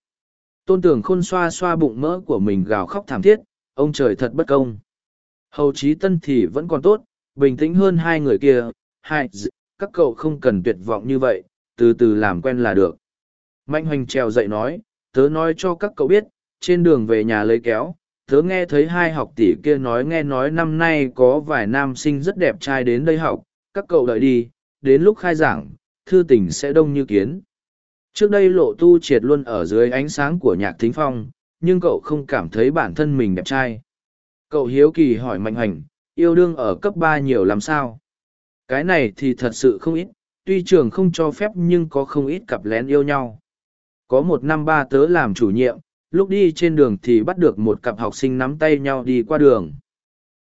A: Tôn tưởng khôn xoa xoa bụng mỡ của mình gào khóc thảm thiết, ông trời thật bất công. Hầu trí tân thì vẫn còn tốt, bình tĩnh hơn hai người kia, hai, các cậu không cần tuyệt vọng như vậy, từ từ làm quen là được. Mạnh hoành trèo dậy nói, tớ nói cho các cậu biết, trên đường về nhà lấy kéo, tớ nghe thấy hai học tỷ kia nói nghe nói năm nay có vài nam sinh rất đẹp trai đến đây học, các cậu đợi đi, đến lúc khai giảng, thư tình sẽ đông như kiến. Trước đây lộ tu triệt luôn ở dưới ánh sáng của nhạc thính phong, nhưng cậu không cảm thấy bản thân mình đẹp trai. Cậu hiếu kỳ hỏi mạnh hành, yêu đương ở cấp ba nhiều làm sao? Cái này thì thật sự không ít, tuy trường không cho phép nhưng có không ít cặp lén yêu nhau. Có một năm ba tớ làm chủ nhiệm, lúc đi trên đường thì bắt được một cặp học sinh nắm tay nhau đi qua đường.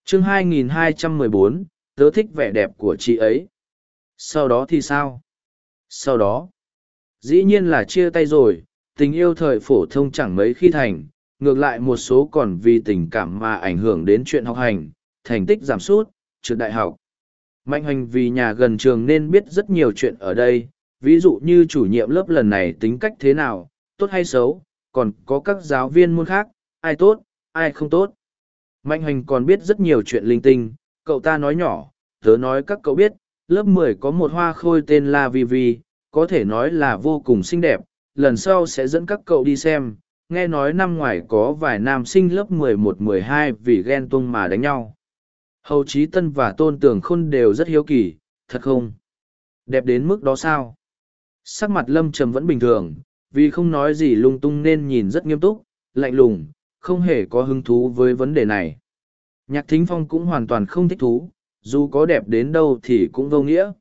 A: chương 2214, tớ thích vẻ đẹp của chị ấy. Sau đó thì sao? Sau đó, dĩ nhiên là chia tay rồi, tình yêu thời phổ thông chẳng mấy khi thành, ngược lại một số còn vì tình cảm mà ảnh hưởng đến chuyện học hành, thành tích giảm sút, trượt đại học. Mạnh hành vì nhà gần trường nên biết rất nhiều chuyện ở đây, ví dụ như chủ nhiệm lớp lần này tính cách thế nào, tốt hay xấu, còn có các giáo viên môn khác, ai tốt, ai không tốt. Mạnh hoành còn biết rất nhiều chuyện linh tinh, cậu ta nói nhỏ, tớ nói các cậu biết, lớp mười có một hoa khôi tên là Vivi, có thể nói là vô cùng xinh đẹp, lần sau sẽ dẫn các cậu đi xem. Nghe nói năm ngoài có vài nam sinh lớp mười một mười hai vì ghen tuông mà đánh nhau. Hầu Chí Tân và Tôn Tường Khôn đều rất hiếu kỳ, thật không? Đẹp đến mức đó sao? Sắc mặt Lâm Trầm vẫn bình thường, vì không nói gì lung tung nên nhìn rất nghiêm túc, lạnh lùng, không hề có hứng thú với vấn đề này. Nhạc Thính Phong cũng hoàn toàn không thích thú, dù có đẹp đến đâu thì cũng vô nghĩa.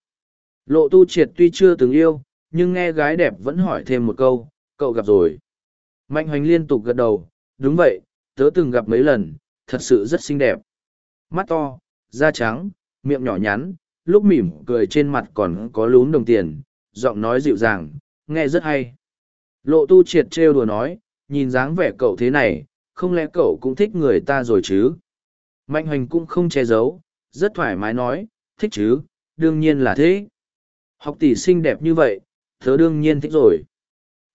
A: Lộ tu triệt tuy chưa từng yêu, nhưng nghe gái đẹp vẫn hỏi thêm một câu, cậu gặp rồi. Mạnh hoành liên tục gật đầu, đúng vậy, tớ từng gặp mấy lần, thật sự rất xinh đẹp. Mắt to, da trắng, miệng nhỏ nhắn, lúc mỉm cười trên mặt còn có lún đồng tiền, giọng nói dịu dàng, nghe rất hay. Lộ tu triệt trêu đùa nói, nhìn dáng vẻ cậu thế này, không lẽ cậu cũng thích người ta rồi chứ? Mạnh hoành cũng không che giấu, rất thoải mái nói, thích chứ, đương nhiên là thế. Học tỷ xinh đẹp như vậy, tớ đương nhiên thích rồi.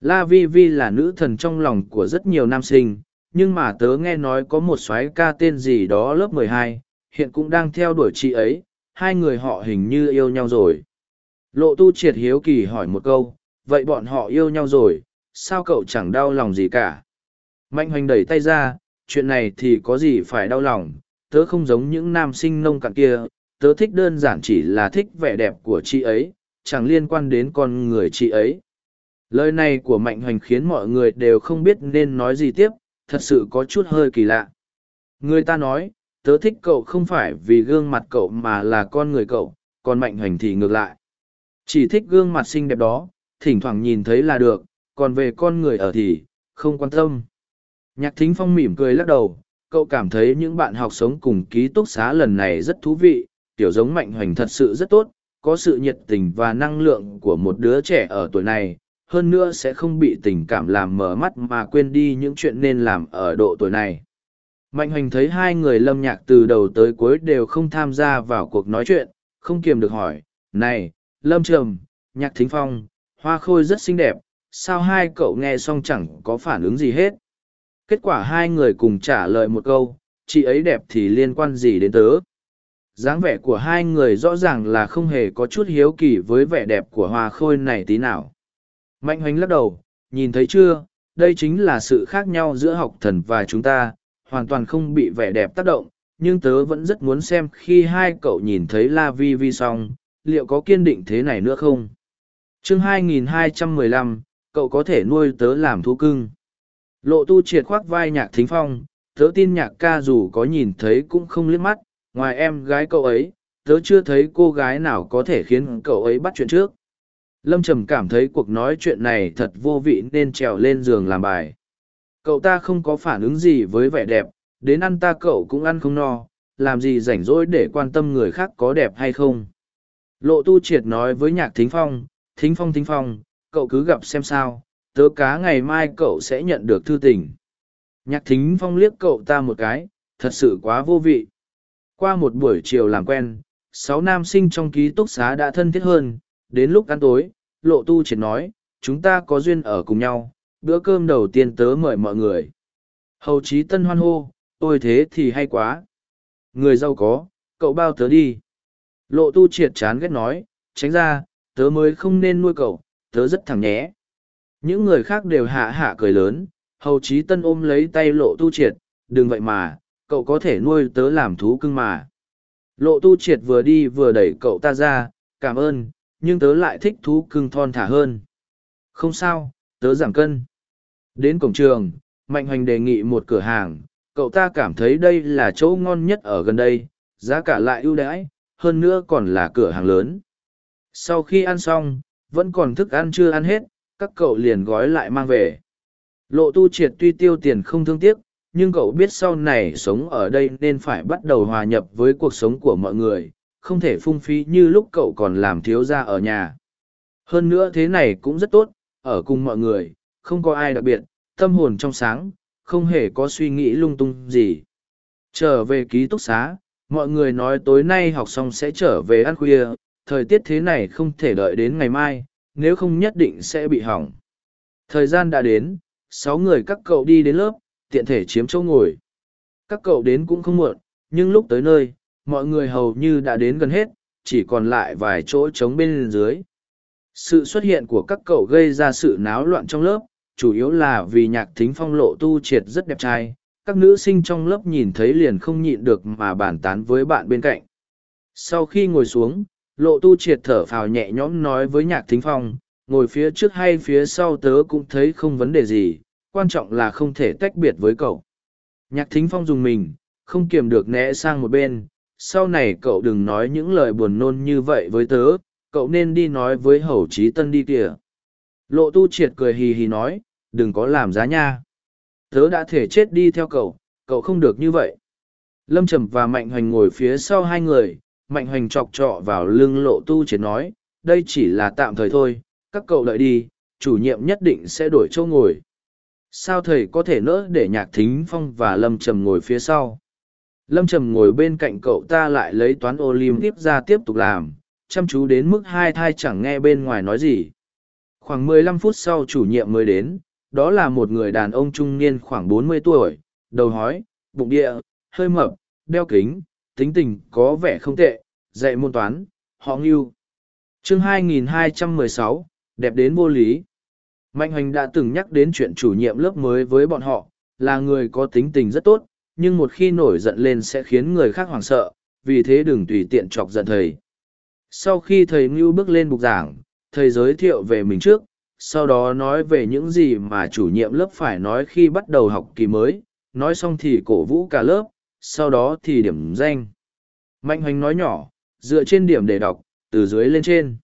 A: La Vi Vi là nữ thần trong lòng của rất nhiều nam sinh, nhưng mà tớ nghe nói có một soái ca tên gì đó lớp mười hai, hiện cũng đang theo đuổi chị ấy, hai người họ hình như yêu nhau rồi. Lộ tu triệt hiếu kỳ hỏi một câu, vậy bọn họ yêu nhau rồi, sao cậu chẳng đau lòng gì cả? Mạnh hoành đẩy tay ra, chuyện này thì có gì phải đau lòng, tớ không giống những nam sinh nông cạn kia, tớ thích đơn giản chỉ là thích vẻ đẹp của chị ấy, chẳng liên quan đến con người chị ấy. Lời này của Mạnh Hoành khiến mọi người đều không biết nên nói gì tiếp, thật sự có chút hơi kỳ lạ. Người ta nói, tớ thích cậu không phải vì gương mặt cậu mà là con người cậu, còn Mạnh Hoành thì ngược lại. Chỉ thích gương mặt xinh đẹp đó, thỉnh thoảng nhìn thấy là được, còn về con người ở thì, không quan tâm. Nhạc thính phong mỉm cười lắc đầu, cậu cảm thấy những bạn học sống cùng ký túc xá lần này rất thú vị, tiểu giống mạnh hoành thật sự rất tốt, có sự nhiệt tình và năng lượng của một đứa trẻ ở tuổi này, hơn nữa sẽ không bị tình cảm làm mở mắt mà quên đi những chuyện nên làm ở độ tuổi này. Mạnh hoành thấy hai người lâm nhạc từ đầu tới cuối đều không tham gia vào cuộc nói chuyện, không kiềm được hỏi, này, lâm trầm, nhạc thính phong, hoa khôi rất xinh đẹp, sao hai cậu nghe xong chẳng có phản ứng gì hết? Kết quả hai người cùng trả lời một câu chị ấy đẹp thì liên quan gì đến tớ? Dáng vẻ của hai người rõ ràng là không hề có chút hiếu kỳ với vẻ đẹp của hoa khôi này tí nào mạnh hoành lắc đầu nhìn thấy chưa? Đây chính là sự khác nhau giữa học thần và chúng ta hoàn toàn không bị vẻ đẹp tác động nhưng tớ vẫn rất muốn xem khi hai cậu nhìn thấy la vi vi xong liệu có kiên định thế này nữa không? Chương 2215, cậu có thể nuôi tớ làm thú cưng. Lộ tu triệt khoác vai nhạc thính phong, tớ tin nhạc ca dù có nhìn thấy cũng không liếc mắt, ngoài em gái cậu ấy, tớ chưa thấy cô gái nào có thể khiến cậu ấy bắt chuyện trước. Lâm Trầm cảm thấy cuộc nói chuyện này thật vô vị nên trèo lên giường làm bài. Cậu ta không có phản ứng gì với vẻ đẹp, đến ăn ta cậu cũng ăn không no, làm gì rảnh rỗi để quan tâm người khác có đẹp hay không. Lộ tu triệt nói với nhạc thính phong, thính phong thính phong, cậu cứ gặp xem sao, tớ cá ngày mai cậu sẽ nhận được thư tình nhạc thính phong liếc cậu ta một cái thật sự quá vô vị qua một buổi chiều làm quen sáu nam sinh trong ký túc xá đã thân thiết hơn đến lúc ăn tối lộ tu triệt nói chúng ta có duyên ở cùng nhau bữa cơm đầu tiên tớ mời mọi người. Hầu trí tân hoan hô ôi thế thì hay quá. Người giàu có cậu bao tớ đi. Lộ tu triệt chán ghét nói tránh ra tớ mới không nên nuôi cậu tớ rất thẳng nhé những người khác đều hạ hạ cười lớn, hầu chí tân ôm lấy tay lộ tu triệt, đừng vậy mà, cậu có thể nuôi tớ làm thú cưng mà. Lộ tu triệt vừa đi vừa đẩy cậu ta ra, cảm ơn, nhưng tớ lại thích thú cưng thon thả hơn. Không sao, tớ giảm cân. Đến cổng trường, Mạnh Hoành đề nghị một cửa hàng, cậu ta cảm thấy đây là chỗ ngon nhất ở gần đây, giá cả lại ưu đãi, hơn nữa còn là cửa hàng lớn. Sau khi ăn xong, vẫn còn thức ăn chưa ăn hết, các cậu liền gói lại mang về. Lộ tu triệt tuy tiêu tiền không thương tiếc, nhưng cậu biết sau này sống ở đây nên phải bắt đầu hòa nhập với cuộc sống của mọi người, không thể phung phí như lúc cậu còn làm thiếu gia ở nhà. Hơn nữa thế này cũng rất tốt, ở cùng mọi người, không có ai đặc biệt, tâm hồn trong sáng, không hề có suy nghĩ lung tung gì. Trở về ký túc xá, mọi người nói tối nay học xong sẽ trở về ăn khuya, thời tiết thế này không thể đợi đến ngày mai, nếu không nhất định sẽ bị hỏng. Thời gian đã đến, sáu người các cậu đi đến lớp, tiện thể chiếm chỗ ngồi. Các cậu đến cũng không muộn, nhưng lúc tới nơi, mọi người hầu như đã đến gần hết, chỉ còn lại vài chỗ trống bên dưới. Sự xuất hiện của các cậu gây ra sự náo loạn trong lớp, chủ yếu là vì nhạc thính phong lộ tu triệt rất đẹp trai, các nữ sinh trong lớp nhìn thấy liền không nhịn được mà bàn tán với bạn bên cạnh. Sau khi ngồi xuống, lộ tu triệt thở phào nhẹ nhõm nói với nhạc thính phong, ngồi phía trước hay phía sau tớ cũng thấy không vấn đề gì, quan trọng là không thể tách biệt với cậu. Nhạc thính phong dùng mình, không kiềm được né sang một bên, sau này cậu đừng nói những lời buồn nôn như vậy với tớ, cậu nên đi nói với hầu trí tân đi kìa. Lộ tu triệt cười hì hì nói, đừng có làm giá nha. Tớ đã thể chết đi theo cậu, cậu không được như vậy. Lâm Trầm và Mạnh Hoành ngồi phía sau hai người, Mạnh Hoành chọc trọ vào lưng lộ tu triệt nói, đây chỉ là tạm thời thôi, các cậu đợi đi, chủ nhiệm nhất định sẽ đổi chỗ ngồi. Sao thầy có thể nỡ để Nhạc Thính Phong và Lâm Trầm ngồi phía sau? Lâm Trầm ngồi bên cạnh cậu ta lại lấy toán Olympic ra tiếp tục làm, chăm chú đến mức hai thai chẳng nghe bên ngoài nói gì. Khoảng 15 phút sau chủ nhiệm mới đến, đó là một người đàn ông trung niên khoảng 40 tuổi, đầu hói, bụng địa, hơi mập, đeo kính, tính tình có vẻ không tệ, dạy môn toán, họ ngưu. chương 2216, đẹp đến vô lý. Mạnh Hoành đã từng nhắc đến chuyện chủ nhiệm lớp mới với bọn họ, là người có tính tình rất tốt, nhưng một khi nổi giận lên sẽ khiến người khác hoảng sợ, vì thế đừng tùy tiện chọc giận thầy. Sau khi thầy Ngưu bước lên bục giảng, thầy giới thiệu về mình trước, sau đó nói về những gì mà chủ nhiệm lớp phải nói khi bắt đầu học kỳ mới, nói xong thì cổ vũ cả lớp, sau đó thì điểm danh. Mạnh hoành nói nhỏ, dựa trên điểm để đọc, từ dưới lên trên.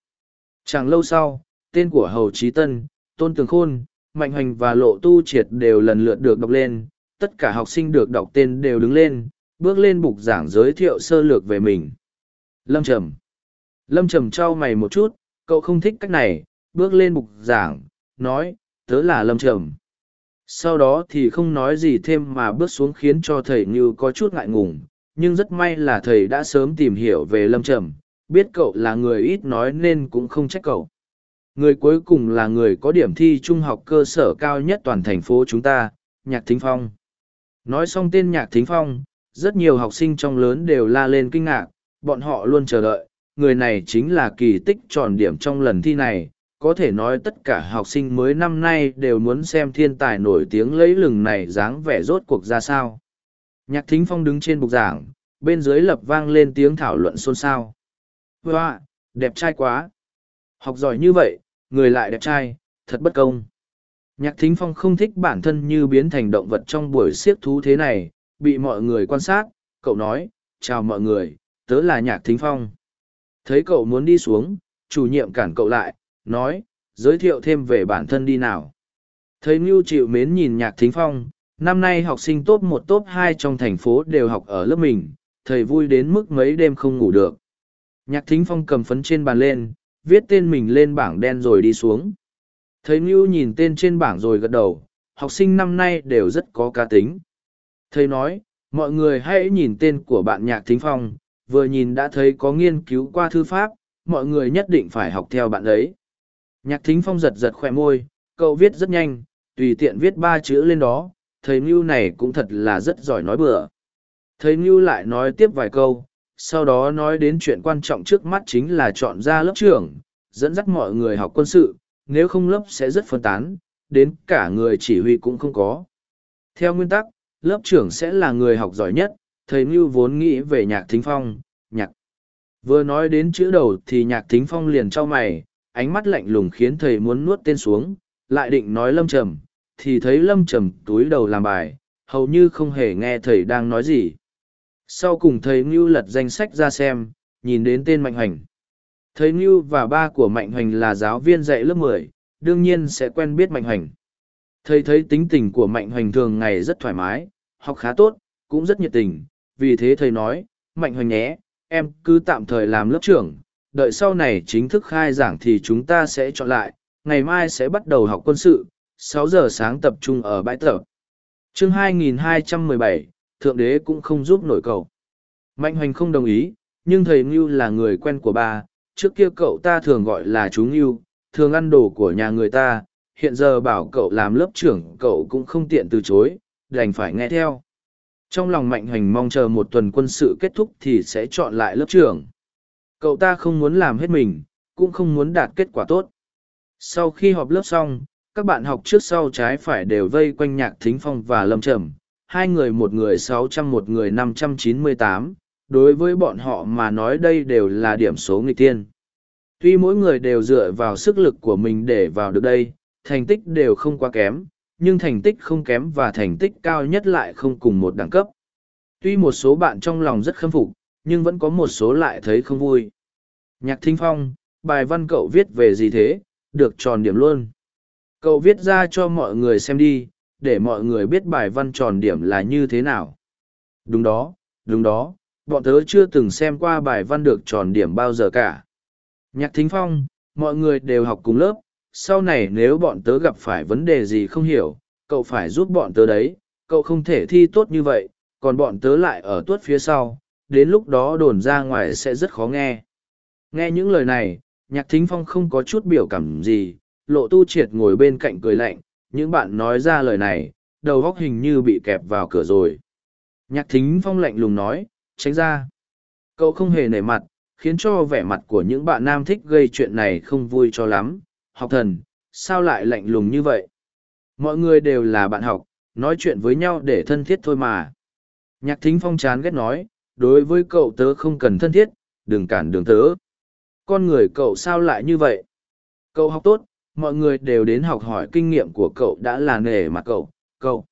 A: Chẳng lâu sau, tên của Hầu Trí Tân, Tôn Tường Khôn, Mạnh hoành và Lộ Tu Triệt đều lần lượt được đọc lên, tất cả học sinh được đọc tên đều đứng lên, bước lên bục giảng giới thiệu sơ lược về mình. Lâm Trầm Lâm Trầm trao mày một chút, cậu không thích cách này, bước lên bục giảng, nói, tớ là Lâm Trầm. Sau đó thì không nói gì thêm mà bước xuống khiến cho thầy Như có chút ngại ngùng, nhưng rất may là thầy đã sớm tìm hiểu về Lâm Trầm, biết cậu là người ít nói nên cũng không trách cậu. Người cuối cùng là người có điểm thi trung học cơ sở cao nhất toàn thành phố chúng ta, Nhạc Thính Phong. Nói xong tên Nhạc Thính Phong, rất nhiều học sinh trong lớn đều la lên kinh ngạc, bọn họ luôn chờ đợi, người này chính là kỳ tích tròn điểm trong lần thi này, có thể nói tất cả học sinh mới năm nay đều muốn xem thiên tài nổi tiếng lấy lừng này dáng vẻ rốt cuộc ra sao. Nhạc thính phong đứng trên bục giảng, bên dưới lập vang lên tiếng thảo luận xôn xao. Wow, đẹp trai quá! Học giỏi như vậy, người lại đẹp trai, thật bất công. Nhạc thính phong không thích bản thân như biến thành động vật trong buổi siếc thú thế này, bị mọi người quan sát, cậu nói, chào mọi người, tớ là nhạc thính phong. Thấy cậu muốn đi xuống, chủ nhiệm cản cậu lại, nói, giới thiệu thêm về bản thân đi nào. Thấy Ngưu chịu mến nhìn nhạc thính phong, năm nay học sinh top một top hai trong thành phố đều học ở lớp mình, thầy vui đến mức mấy đêm không ngủ được. Nhạc thính phong cầm phấn trên bàn lên, viết tên mình lên bảng đen rồi đi xuống. Thấy Ngưu nhìn tên trên bảng rồi gật đầu, học sinh năm nay đều rất có cá tính. Thầy nói, mọi người hãy nhìn tên của bạn nhạc thính phong, vừa nhìn đã thấy có nghiên cứu qua thư pháp, mọi người nhất định phải học theo bạn ấy. Nhạc thính phong giật giật khỏe môi, cậu viết rất nhanh, tùy tiện viết ba chữ lên đó, thầy Ngưu này cũng thật là rất giỏi nói bừa. Thầy Ngưu lại nói tiếp vài câu, sau đó nói đến chuyện quan trọng trước mắt chính là chọn ra lớp trưởng, dẫn dắt mọi người học quân sự, nếu không lớp sẽ rất phân tán, đến cả người chỉ huy cũng không có. Theo nguyên tắc, lớp trưởng sẽ là người học giỏi nhất, thầy Ngưu vốn nghĩ về nhạc thính phong, nhạc. Vừa nói đến chữ đầu thì nhạc thính phong liền trao mày, ánh mắt lạnh lùng khiến thầy muốn nuốt tên xuống, lại định nói lâm trầm, thì thấy lâm trầm túi đầu làm bài, hầu như không hề nghe thầy đang nói gì. Sau cùng thầy Ngưu lật danh sách ra xem, nhìn đến tên Mạnh Hoành. Thầy Ngưu và ba của Mạnh Hoành là giáo viên dạy lớp mười, đương nhiên sẽ quen biết Mạnh Hoành. Thầy thấy tính tình của Mạnh Hoành thường ngày rất thoải mái, học khá tốt, cũng rất nhiệt tình, vì thế thầy nói, Mạnh Hoành nhé, em cứ tạm thời làm lớp trưởng, đợi sau này chính thức khai giảng thì chúng ta sẽ chọn lại, ngày mai sẽ bắt đầu học quân sự, 6 giờ sáng tập trung ở bãi tập. chương 2217, Thượng đế cũng không giúp nổi cậu. Mạnh hoành không đồng ý, nhưng thầy Ngưu là người quen của bà trước kia cậu ta thường gọi là chú Ngưu, thường ăn đồ của nhà người ta, hiện giờ bảo cậu làm lớp trưởng cậu cũng không tiện từ chối, đành phải nghe theo. Trong lòng Mạnh Hoành mong chờ một tuần quân sự kết thúc thì sẽ chọn lại lớp trưởng. Cậu ta không muốn làm hết mình, cũng không muốn đạt kết quả tốt. Sau khi họp lớp xong, các bạn học trước sau trái phải đều vây quanh nhạc thính phong và lâm trầm hai người một người sáu trăm một người năm trăm chín mươi tám đối với bọn họ mà nói đây đều là điểm số nghịch tiên tuy mỗi người đều dựa vào sức lực của mình để vào được đây, thành tích đều không quá kém, nhưng thành tích không kém và thành tích cao nhất lại không cùng một đẳng cấp. Tuy một số bạn trong lòng rất khâm phục, nhưng vẫn có một số lại thấy không vui. Nhạc thính phong, bài văn cậu viết về gì thế? Được tròn điểm luôn. Cậu viết ra cho mọi người xem đi, để mọi người biết bài văn tròn điểm là như thế nào. Đúng đó đúng đó bọn tớ chưa từng xem qua bài văn được tròn điểm bao giờ cả nhạc thính phong mọi người đều học cùng lớp sau này nếu bọn tớ gặp phải vấn đề gì không hiểu cậu phải giúp bọn tớ đấy cậu không thể thi tốt như vậy còn bọn tớ lại ở tuốt phía sau đến lúc đó đồn ra ngoài sẽ rất khó nghe nghe những lời này nhạc thính phong không có chút biểu cảm gì lộ tu triệt ngồi bên cạnh cười lạnh, những bạn nói ra lời này, đầu góc hình như bị kẹp vào cửa rồi. Nhạc thính phong lạnh lùng nói, tránh ra. Cậu không hề nể mặt, khiến cho vẻ mặt của những bạn nam thích gây chuyện này không vui cho lắm. Học thần, sao lại lạnh lùng như vậy? Mọi người đều là bạn học, nói chuyện với nhau để thân thiết thôi mà. Nhạc thính phong chán ghét nói, đối với cậu tớ không cần thân thiết, đừng cản đường tớ. Con người cậu sao lại như vậy? Cậu học tốt, mọi người đều đến học hỏi kinh nghiệm của cậu đã là nể mặt cậu cậu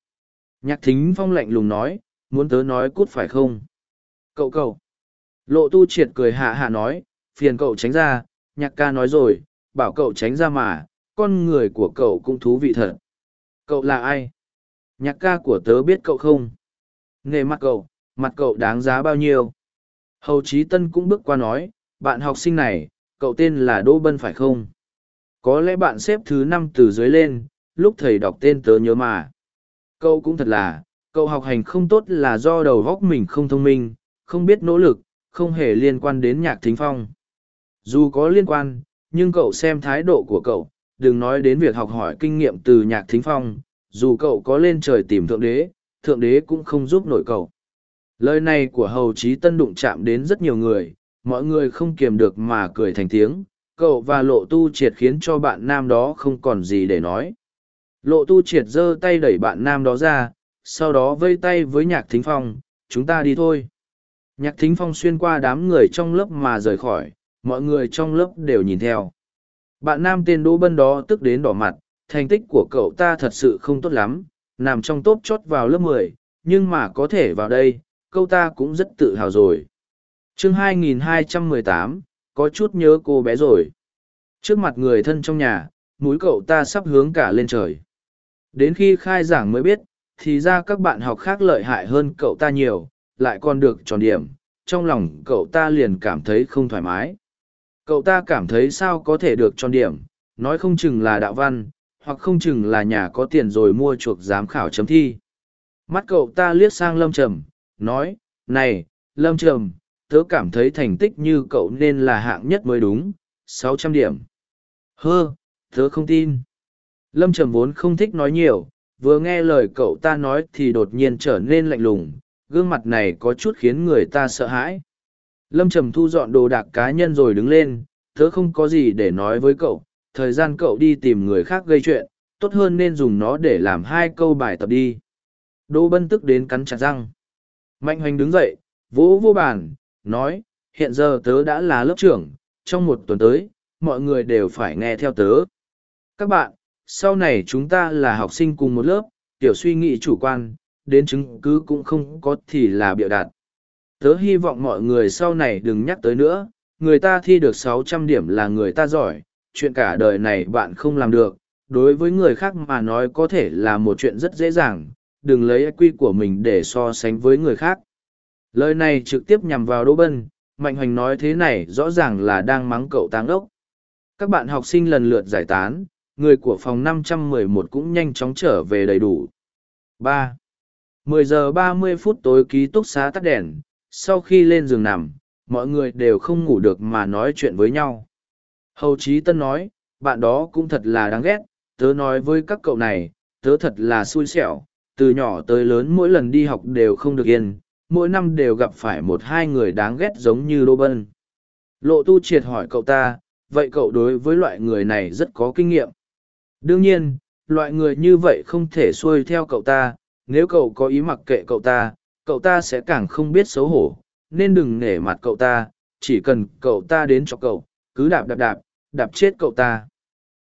A: nhạc thính phong lạnh lùng nói muốn tớ nói cút phải không cậu cậu. Lộ tu triệt cười hạ hạ nói, phiền cậu tránh ra, nhạc ca nói rồi, bảo cậu tránh ra mà, con người của cậu cũng thú vị thật. Cậu là ai? Nhạc ca của tớ biết cậu không? Nghề mặt cậu mặt cậu đáng giá bao nhiêu? Hầu trí tân cũng bước qua nói, bạn học sinh này, cậu tên là đỗ bân phải không? Có lẽ bạn xếp thứ năm từ dưới lên, lúc thầy đọc tên tớ nhớ mà. Cậu cũng thật là, cậu học hành không tốt là do đầu góc mình không thông minh không biết nỗ lực, không hề liên quan đến nhạc thính phong. Dù có liên quan, nhưng cậu xem thái độ của cậu, đừng nói đến việc học hỏi kinh nghiệm từ nhạc thính phong, dù cậu có lên trời tìm thượng đế thượng đế cũng không giúp nổi cậu. Lời này của hầu trí tân đụng chạm đến rất nhiều người, mọi người không kiềm được mà cười thành tiếng, cậu và lộ tu triệt khiến cho bạn nam đó không còn gì để nói. Lộ tu triệt giơ tay đẩy bạn nam đó ra, sau đó vây tay với nhạc thính phong, chúng ta đi thôi nhạc thính phong xuyên qua đám người trong lớp mà rời khỏi mọi người trong lớp đều nhìn theo bạn nam tên đỗ bân đó tức đến đỏ mặt thành tích của cậu ta thật sự không tốt lắm nằm trong tốp chót vào lớp mười nhưng mà có thể vào đây câu ta cũng rất tự hào rồi chương 2218, có chút nhớ cô bé rồi. Trước mặt người thân trong nhà, mũi cậu ta sắp hướng cả lên trời. Đến khi khai giảng mới biết, thì ra các bạn học khác lợi hại hơn cậu ta nhiều, lại còn được tròn điểm, trong lòng cậu ta liền cảm thấy không thoải mái. Cậu ta cảm thấy sao có thể được tròn điểm, nói không chừng là đạo văn, hoặc không chừng là nhà có tiền rồi mua chuộc giám khảo chấm thi. Mắt cậu ta liếc sang Lâm Trầm, nói, này, Lâm Trầm, tớ cảm thấy thành tích như cậu nên là hạng nhất mới đúng, sáu trăm điểm. Hơ, tớ không tin. Lâm Trầm vốn không thích nói nhiều, vừa nghe lời cậu ta nói thì đột nhiên trở nên lạnh lùng, gương mặt này có chút khiến người ta sợ hãi. Lâm Trầm thu dọn đồ đạc cá nhân rồi đứng lên, tớ không có gì để nói với cậu, thời gian cậu đi tìm người khác gây chuyện, tốt hơn nên dùng nó để làm hai câu bài tập đi. Đỗ Bân tức đến cắn chặt răng. Mạnh hoành đứng dậy, vỗ vô bàn, nói, hiện giờ tớ đã là lớp trưởng, trong một tuần tới, mọi người đều phải nghe theo tớ. Các bạn, sau này chúng ta là học sinh cùng một lớp, tiểu suy nghĩ chủ quan, đến chứng cứ cũng không có thì là bịa đặt. Tớ hy vọng mọi người sau này đừng nhắc tới nữa, người ta thi được sáu trăm điểm là người ta giỏi, chuyện cả đời này bạn không làm được, đối với người khác mà nói có thể là một chuyện rất dễ dàng, đừng lấy quy của mình để so sánh với người khác. Lời này trực tiếp nhằm vào Đỗ Bân, Mạnh Hoành nói thế này rõ ràng là đang mắng cậu táng ốc. Các bạn học sinh lần lượt giải tán, người của phòng 511 cũng nhanh chóng trở về đầy đủ. ba 10 giờ 30 phút tối ký túc xá tắt đèn, sau khi lên giường nằm, mọi người đều không ngủ được mà nói chuyện với nhau. Hầu Chí Tân nói, bạn đó cũng thật là đáng ghét, tớ nói với các cậu này, tớ thật là xui xẻo, từ nhỏ tới lớn mỗi lần đi học đều không được yên, mỗi năm đều gặp phải một hai người đáng ghét giống như Đô Bân. Lộ tu triệt hỏi cậu ta, vậy cậu đối với loại người này rất có kinh nghiệm. Đương nhiên, loại người như vậy không thể xuôi theo cậu ta, nếu cậu có ý mặc kệ cậu ta, cậu ta sẽ càng không biết xấu hổ, nên đừng nể mặt cậu ta, chỉ cần cậu ta đến cho cậu, cứ đạp đạp đạp, đạp chết cậu ta.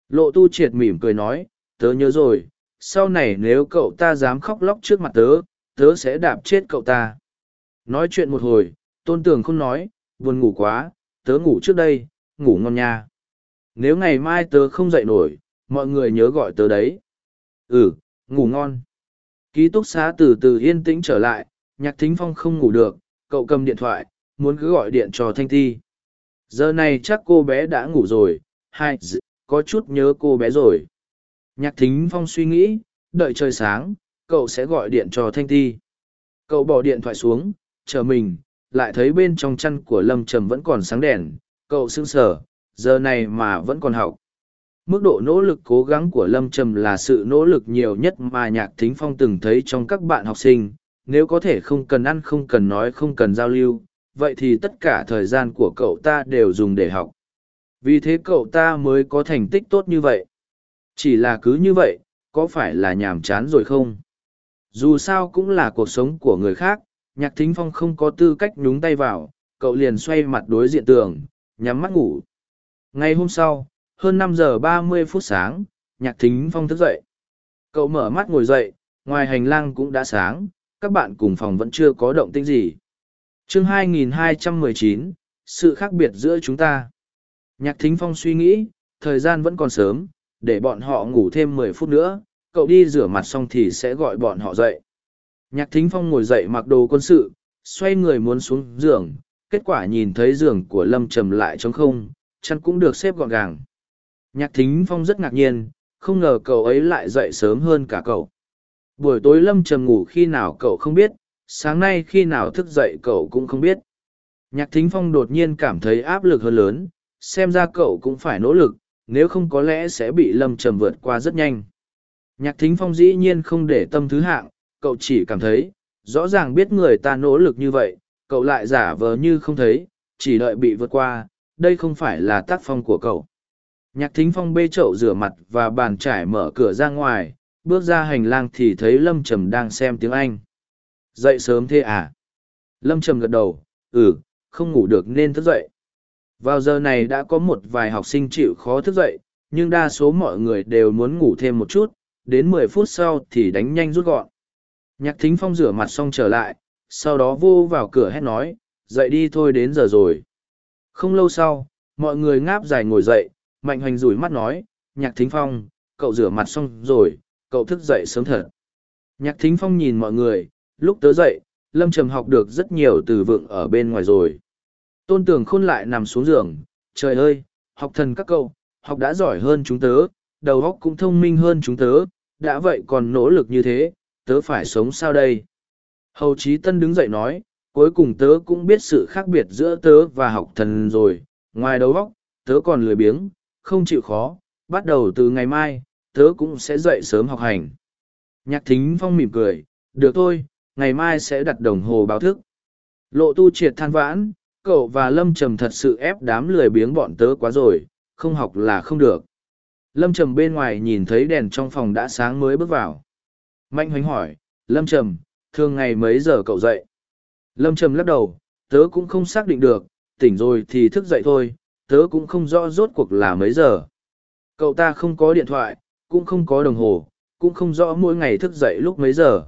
A: Lộ tu triệt mỉm cười nói, tớ nhớ rồi, sau này nếu cậu ta dám khóc lóc trước mặt tớ, tớ sẽ đạp chết cậu ta. Nói chuyện một hồi, tôn tường không nói, buồn ngủ quá, tớ ngủ trước đây, ngủ ngon nha. Nếu ngày mai tớ không dậy nổi, mọi người nhớ gọi tớ đấy. Ừ, ngủ ngon. Ký túc xá từ từ yên tĩnh trở lại, nhạc thính phong không ngủ được, cậu cầm điện thoại, muốn cứ gọi điện cho Thanh Thi. Giờ này chắc cô bé đã ngủ rồi, hai, có chút nhớ cô bé rồi. Nhạc thính phong suy nghĩ, đợi trời sáng, cậu sẽ gọi điện cho Thanh Thi. Cậu bỏ điện thoại xuống, chờ mình, lại thấy bên trong chăn của Lâm Trầm vẫn còn sáng đèn, cậu sững sờ, giờ này mà vẫn còn học. Mức độ nỗ lực cố gắng của Lâm Trầm là sự nỗ lực nhiều nhất mà Nhạc Thính Phong từng thấy trong các bạn học sinh. Nếu có thể không cần ăn không cần nói không cần giao lưu, vậy thì tất cả thời gian của cậu ta đều dùng để học. Vì thế cậu ta mới có thành tích tốt như vậy. Chỉ là cứ như vậy, có phải là nhàm chán rồi không? Dù sao cũng là cuộc sống của người khác, Nhạc Thính Phong không có tư cách nhúng tay vào, cậu liền xoay mặt đối diện tường, nhắm mắt ngủ. Ngày hôm sau, hơn năm giờ ba mươi phút sáng nhạc thính phong thức dậy. Cậu mở mắt ngồi dậy ngoài hành lang cũng đã sáng các bạn cùng phòng vẫn chưa có động tĩnh gì. Chương 2219, sự khác biệt giữa chúng ta. Nhạc thính phong suy nghĩ thời gian vẫn còn sớm để bọn họ ngủ thêm mười phút nữa cậu đi rửa mặt xong thì sẽ gọi bọn họ dậy. Nhạc thính phong ngồi dậy mặc đồ quân sự xoay người muốn xuống giường kết quả nhìn thấy giường của lâm trầm lại trống không chăn cũng được xếp gọn gàng. Nhạc thính phong rất ngạc nhiên, không ngờ cậu ấy lại dậy sớm hơn cả cậu. Buổi tối lâm trầm ngủ khi nào cậu không biết, sáng nay khi nào thức dậy cậu cũng không biết. Nhạc thính phong đột nhiên cảm thấy áp lực hơn lớn, xem ra cậu cũng phải nỗ lực, nếu không có lẽ sẽ bị lâm trầm vượt qua rất nhanh. Nhạc thính phong dĩ nhiên không để tâm thứ hạng, cậu chỉ cảm thấy, rõ ràng biết người ta nỗ lực như vậy, cậu lại giả vờ như không thấy, chỉ đợi bị vượt qua, đây không phải là tác phong của cậu. Nhạc thính phong bê chậu rửa mặt và bàn trải mở cửa ra ngoài, bước ra hành lang thì thấy Lâm Trầm đang xem tiếng Anh. Dậy sớm thế à? Lâm Trầm gật đầu, ừ, không ngủ được nên thức dậy. Vào giờ này đã có một vài học sinh chịu khó thức dậy, nhưng đa số mọi người đều muốn ngủ thêm một chút, đến mười phút sau thì đánh nhanh rút gọn. Nhạc thính phong rửa mặt xong trở lại, sau đó vô vào cửa hét nói, dậy đi thôi đến giờ rồi. Không lâu sau, mọi người ngáp dài ngồi dậy, Mạnh hoành rủi mắt nói, nhạc thính phong, cậu rửa mặt xong rồi, cậu thức dậy sớm thật. Nhạc thính phong nhìn mọi người, lúc tớ dậy, lâm trầm học được rất nhiều từ vựng ở bên ngoài rồi. Tôn tưởng khôn lại nằm xuống giường, trời ơi, học thần các cậu, học đã giỏi hơn chúng tớ, đầu óc cũng thông minh hơn chúng tớ, đã vậy còn nỗ lực như thế, tớ phải sống sao đây? Hầu Chí Tân đứng dậy nói, cuối cùng tớ cũng biết sự khác biệt giữa tớ và học thần rồi, ngoài đầu óc, tớ còn lười biếng, không chịu khó, bắt đầu từ ngày mai, tớ cũng sẽ dậy sớm học hành. Nhạc thính phong mỉm cười, được thôi, ngày mai sẽ đặt đồng hồ báo thức. Lộ tu triệt than vãn, cậu và Lâm Trầm thật sự ép đám lười biếng bọn tớ quá rồi, không học là không được. Lâm Trầm bên ngoài nhìn thấy đèn trong phòng đã sáng mới bước vào. Mạnh hoánh hỏi, Lâm Trầm, thường ngày mấy giờ cậu dậy? Lâm Trầm lắc đầu, tớ cũng không xác định được, tỉnh rồi thì thức dậy thôi, tớ cũng không rõ rốt cuộc là mấy giờ. Cậu ta không có điện thoại, cũng không có đồng hồ, cũng không rõ mỗi ngày thức dậy lúc mấy giờ.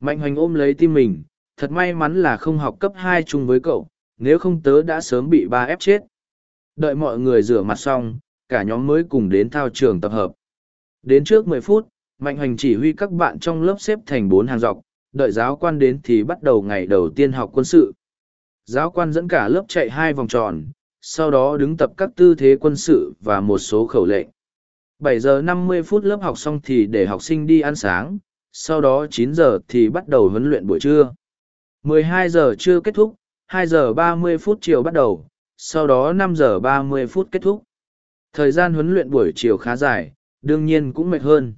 A: Mạnh hoành ôm lấy tim mình, thật may mắn là không học cấp hai chung với cậu, nếu không tớ đã sớm bị ba ép chết. Đợi mọi người rửa mặt xong, cả nhóm mới cùng đến thao trường tập hợp. Đến trước mười phút, Mạnh hoành chỉ huy các bạn trong lớp xếp thành bốn hàng dọc, đợi giáo quan đến thì bắt đầu ngày đầu tiên học quân sự. Giáo quan dẫn cả lớp chạy hai vòng tròn, sau đó đứng tập các tư thế quân sự và một số khẩu lệnh. 7 giờ 50 phút lớp học xong thì để học sinh đi ăn sáng, sau đó 9 giờ thì bắt đầu huấn luyện buổi trưa. 12 giờ trưa kết thúc, 2 giờ 30 phút chiều bắt đầu, sau đó 5 giờ 30 phút kết thúc. Thời gian huấn luyện buổi chiều khá dài, đương nhiên cũng mệt hơn.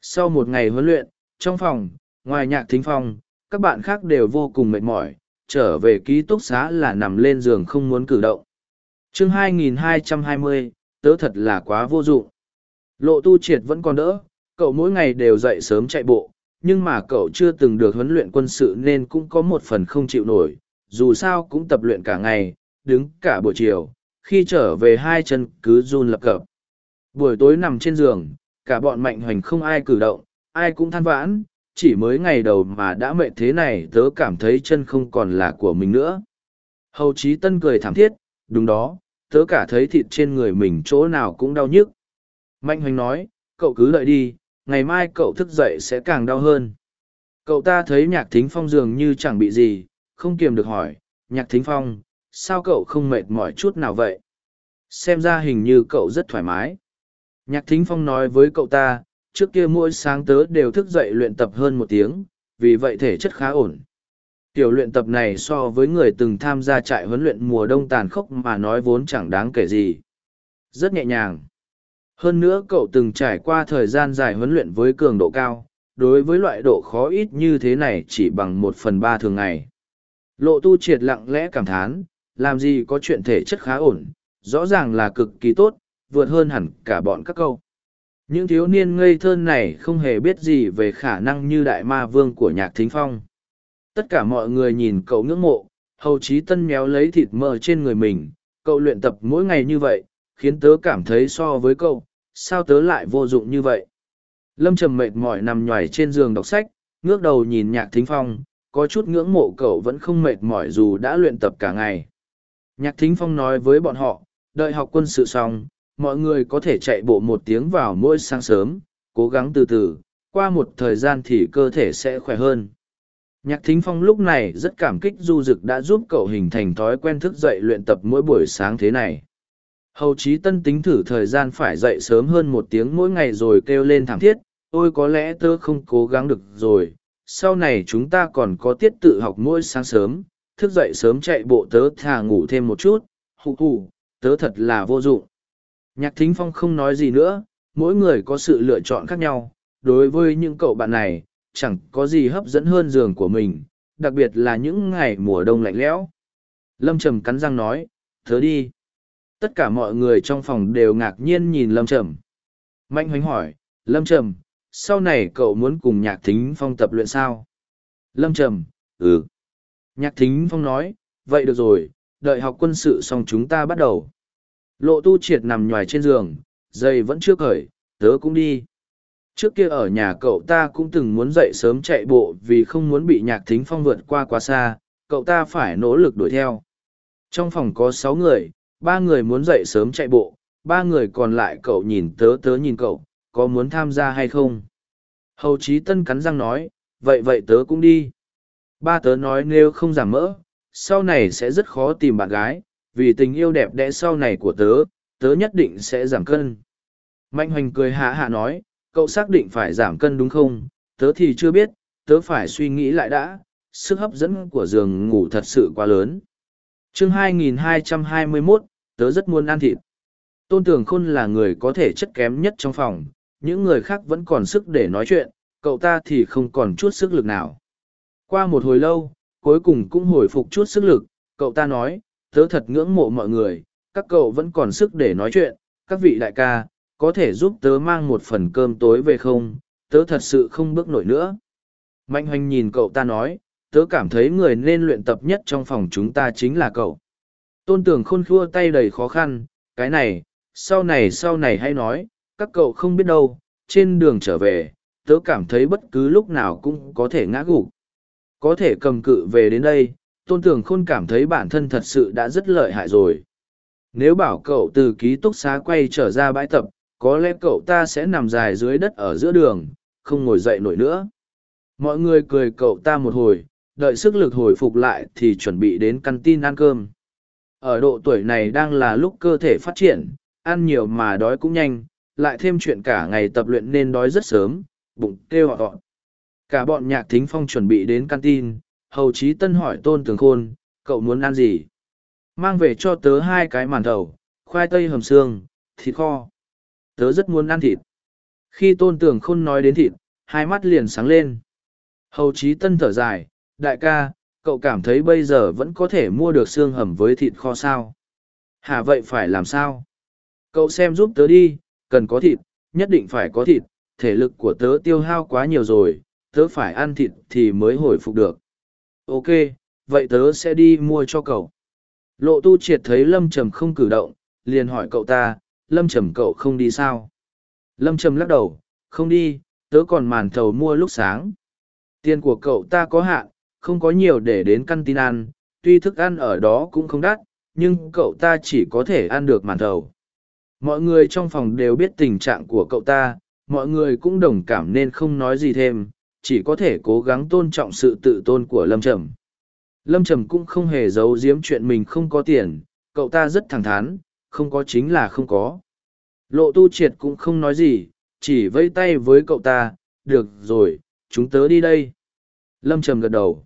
A: Sau một ngày huấn luyện, trong phòng, ngoài nhạc thính phòng, các bạn khác đều vô cùng mệt mỏi, trở về ký túc xá là nằm lên giường không muốn cử động chương 2220, tớ thật là quá vô dụng. Lộ tu triệt vẫn còn đỡ, cậu mỗi ngày đều dậy sớm chạy bộ, nhưng mà cậu chưa từng được huấn luyện quân sự nên cũng có một phần không chịu nổi, dù sao cũng tập luyện cả ngày, đứng cả buổi chiều, khi trở về hai chân cứ run lập cập. Buổi tối nằm trên giường, cả bọn mạnh hoành không ai cử động, ai cũng than vãn, chỉ mới ngày đầu mà đã mệt thế này tớ cảm thấy chân không còn là của mình nữa. Hầu Chí Tân cười thảm thiết, đúng đó, tớ cả thấy thịt trên người mình chỗ nào cũng đau nhức. Mạnh hoành nói, cậu cứ đợi đi, ngày mai cậu thức dậy sẽ càng đau hơn. Cậu ta thấy nhạc thính phong dường như chẳng bị gì, không kiềm được hỏi, nhạc thính phong, sao cậu không mệt mỏi chút nào vậy? Xem ra hình như cậu rất thoải mái. Nhạc thính phong nói với cậu ta, trước kia mỗi sáng tớ đều thức dậy luyện tập hơn một tiếng, vì vậy thể chất khá ổn. Tiểu luyện tập này so với người từng tham gia trại huấn luyện mùa đông tàn khốc mà nói vốn chẳng đáng kể gì. Rất nhẹ nhàng. Hơn nữa cậu từng trải qua thời gian dài huấn luyện với cường độ cao, đối với loại độ khó ít như thế này chỉ bằng một phần ba thường ngày. Lộ tu triệt lặng lẽ cảm thán, làm gì có chuyện thể chất khá ổn, rõ ràng là cực kỳ tốt, vượt hơn hẳn cả bọn các câu. Những thiếu niên ngây thơ này không hề biết gì về khả năng như đại ma vương của nhạc thính phong. Tất cả mọi người nhìn cậu ngưỡng mộ, hầu chí tân méo lấy thịt mỡ trên người mình, cậu luyện tập mỗi ngày như vậy, khiến tớ cảm thấy so với cậu, sao tớ lại vô dụng như vậy. Lâm trầm mệt mỏi nằm nhoài trên giường đọc sách, ngước đầu nhìn nhạc thính phong, có chút ngưỡng mộ cậu vẫn không mệt mỏi dù đã luyện tập cả ngày. Nhạc thính phong nói với bọn họ, đợi học quân sự xong, mọi người có thể chạy bộ một tiếng vào mỗi sáng sớm, cố gắng từ từ, qua một thời gian thì cơ thể sẽ khỏe hơn. Nhạc thính phong lúc này rất cảm kích du dực đã giúp cậu hình thành thói quen thức dậy luyện tập mỗi buổi sáng thế này. Hầu chí tân tính thử thời gian phải dậy sớm hơn một tiếng mỗi ngày rồi kêu lên thảm thiết, ôi có lẽ tớ không cố gắng được rồi, sau này chúng ta còn có tiết tự học mỗi sáng sớm, thức dậy sớm chạy bộ tớ thà ngủ thêm một chút, hụ hụ, tớ thật là vô dụng. Nhạc thính phong không nói gì nữa, mỗi người có sự lựa chọn khác nhau, đối với những cậu bạn này, chẳng có gì hấp dẫn hơn giường của mình, đặc biệt là những ngày mùa đông lạnh lẽo. Lâm Trầm cắn răng nói, thớ đi. Tất cả mọi người trong phòng đều ngạc nhiên nhìn Lâm Trầm. Mạnh hoánh hỏi, Lâm Trầm, sau này cậu muốn cùng nhạc thính phong tập luyện sao? Lâm Trầm, ừ. Nhạc thính phong nói, vậy được rồi, đợi học quân sự xong chúng ta bắt đầu. Lộ tu triệt nằm nhòi trên giường, dây vẫn chưa cởi, tớ cũng đi. Trước kia ở nhà cậu ta cũng từng muốn dậy sớm chạy bộ vì không muốn bị nhạc thính phong vượt qua quá xa, cậu ta phải nỗ lực đuổi theo. Trong phòng có sáu người, ba người muốn dậy sớm chạy bộ, ba người còn lại cậu nhìn tớ tớ nhìn cậu, có muốn tham gia hay không? Hầu Chí Tân cắn răng nói, vậy vậy tớ cũng đi. Ba tớ nói nếu không giảm mỡ, sau này sẽ rất khó tìm bạn gái, vì tình yêu đẹp đẽ sau này của tớ, tớ nhất định sẽ giảm cân. Mạnh hoành cười hạ hạ nói, cậu xác định phải giảm cân đúng không? Tớ thì chưa biết, tớ phải suy nghĩ lại đã, sức hấp dẫn của giường ngủ thật sự quá lớn. chương 2221, tớ rất muốn ăn thịt. Tôn Tường Khôn là người có thể chất kém nhất trong phòng, những người khác vẫn còn sức để nói chuyện, cậu ta thì không còn chút sức lực nào. Qua một hồi lâu, cuối cùng cũng hồi phục chút sức lực, cậu ta nói, tớ thật ngưỡng mộ mọi người, các cậu vẫn còn sức để nói chuyện, các vị đại ca, có thể giúp tớ mang một phần cơm tối về không, tớ thật sự không bước nổi nữa. Mạnh hoành nhìn cậu ta nói, tớ cảm thấy người nên luyện tập nhất trong phòng chúng ta chính là cậu. Tôn tưởng khôn khua tay đầy khó khăn, cái này, sau này sau này hay nói, các cậu không biết đâu, trên đường trở về, tớ cảm thấy bất cứ lúc nào cũng có thể ngã gục. Có thể cầm cự về đến đây, tôn tưởng khôn cảm thấy bản thân thật sự đã rất lợi hại rồi. Nếu bảo cậu từ ký túc xá quay trở ra bãi tập, có lẽ cậu ta sẽ nằm dài dưới đất ở giữa đường, không ngồi dậy nổi nữa. Mọi người cười cậu ta một hồi, đợi sức lực hồi phục lại thì chuẩn bị đến căn tin ăn cơm. Ở độ tuổi này đang là lúc cơ thể phát triển, ăn nhiều mà đói cũng nhanh, lại thêm chuyện cả ngày tập luyện nên đói rất sớm, bụng kêu họ Cả bọn nhạc thính phong chuẩn bị đến tin, hầu chí tân hỏi tôn tường khôn, cậu muốn ăn gì? Mang về cho tớ hai cái màn thầu, khoai tây hầm xương, thịt kho. Tớ rất muốn ăn thịt. Khi tôn tường khôn nói đến thịt, hai mắt liền sáng lên. Hầu trí tân thở dài, đại ca, cậu cảm thấy bây giờ vẫn có thể mua được xương hầm với thịt kho sao? Hả vậy phải làm sao? Cậu xem giúp tớ đi, cần có thịt, nhất định phải có thịt, thể lực của tớ tiêu hao quá nhiều rồi, tớ phải ăn thịt thì mới hồi phục được. Ok, vậy tớ sẽ đi mua cho cậu. Lộ tu triệt thấy Lâm Trầm không cử động, liền hỏi cậu ta, Lâm Trầm cậu không đi sao? Lâm Trầm lắc đầu, không đi, tớ còn màn thầu mua lúc sáng. Tiền của cậu ta có hạn, không có nhiều để đến căn tin ăn, tuy thức ăn ở đó cũng không đắt, nhưng cậu ta chỉ có thể ăn được màn thầu. Mọi người trong phòng đều biết tình trạng của cậu ta, mọi người cũng đồng cảm nên không nói gì thêm, chỉ có thể cố gắng tôn trọng sự tự tôn của Lâm Trầm. Lâm Trầm cũng không hề giấu giếm chuyện mình không có tiền, cậu ta rất thẳng thắn, không có chính là không có. Lộ tu triệt cũng không nói gì, chỉ vẫy tay với cậu ta, được rồi, chúng tớ đi đây. Lâm Trầm gật đầu.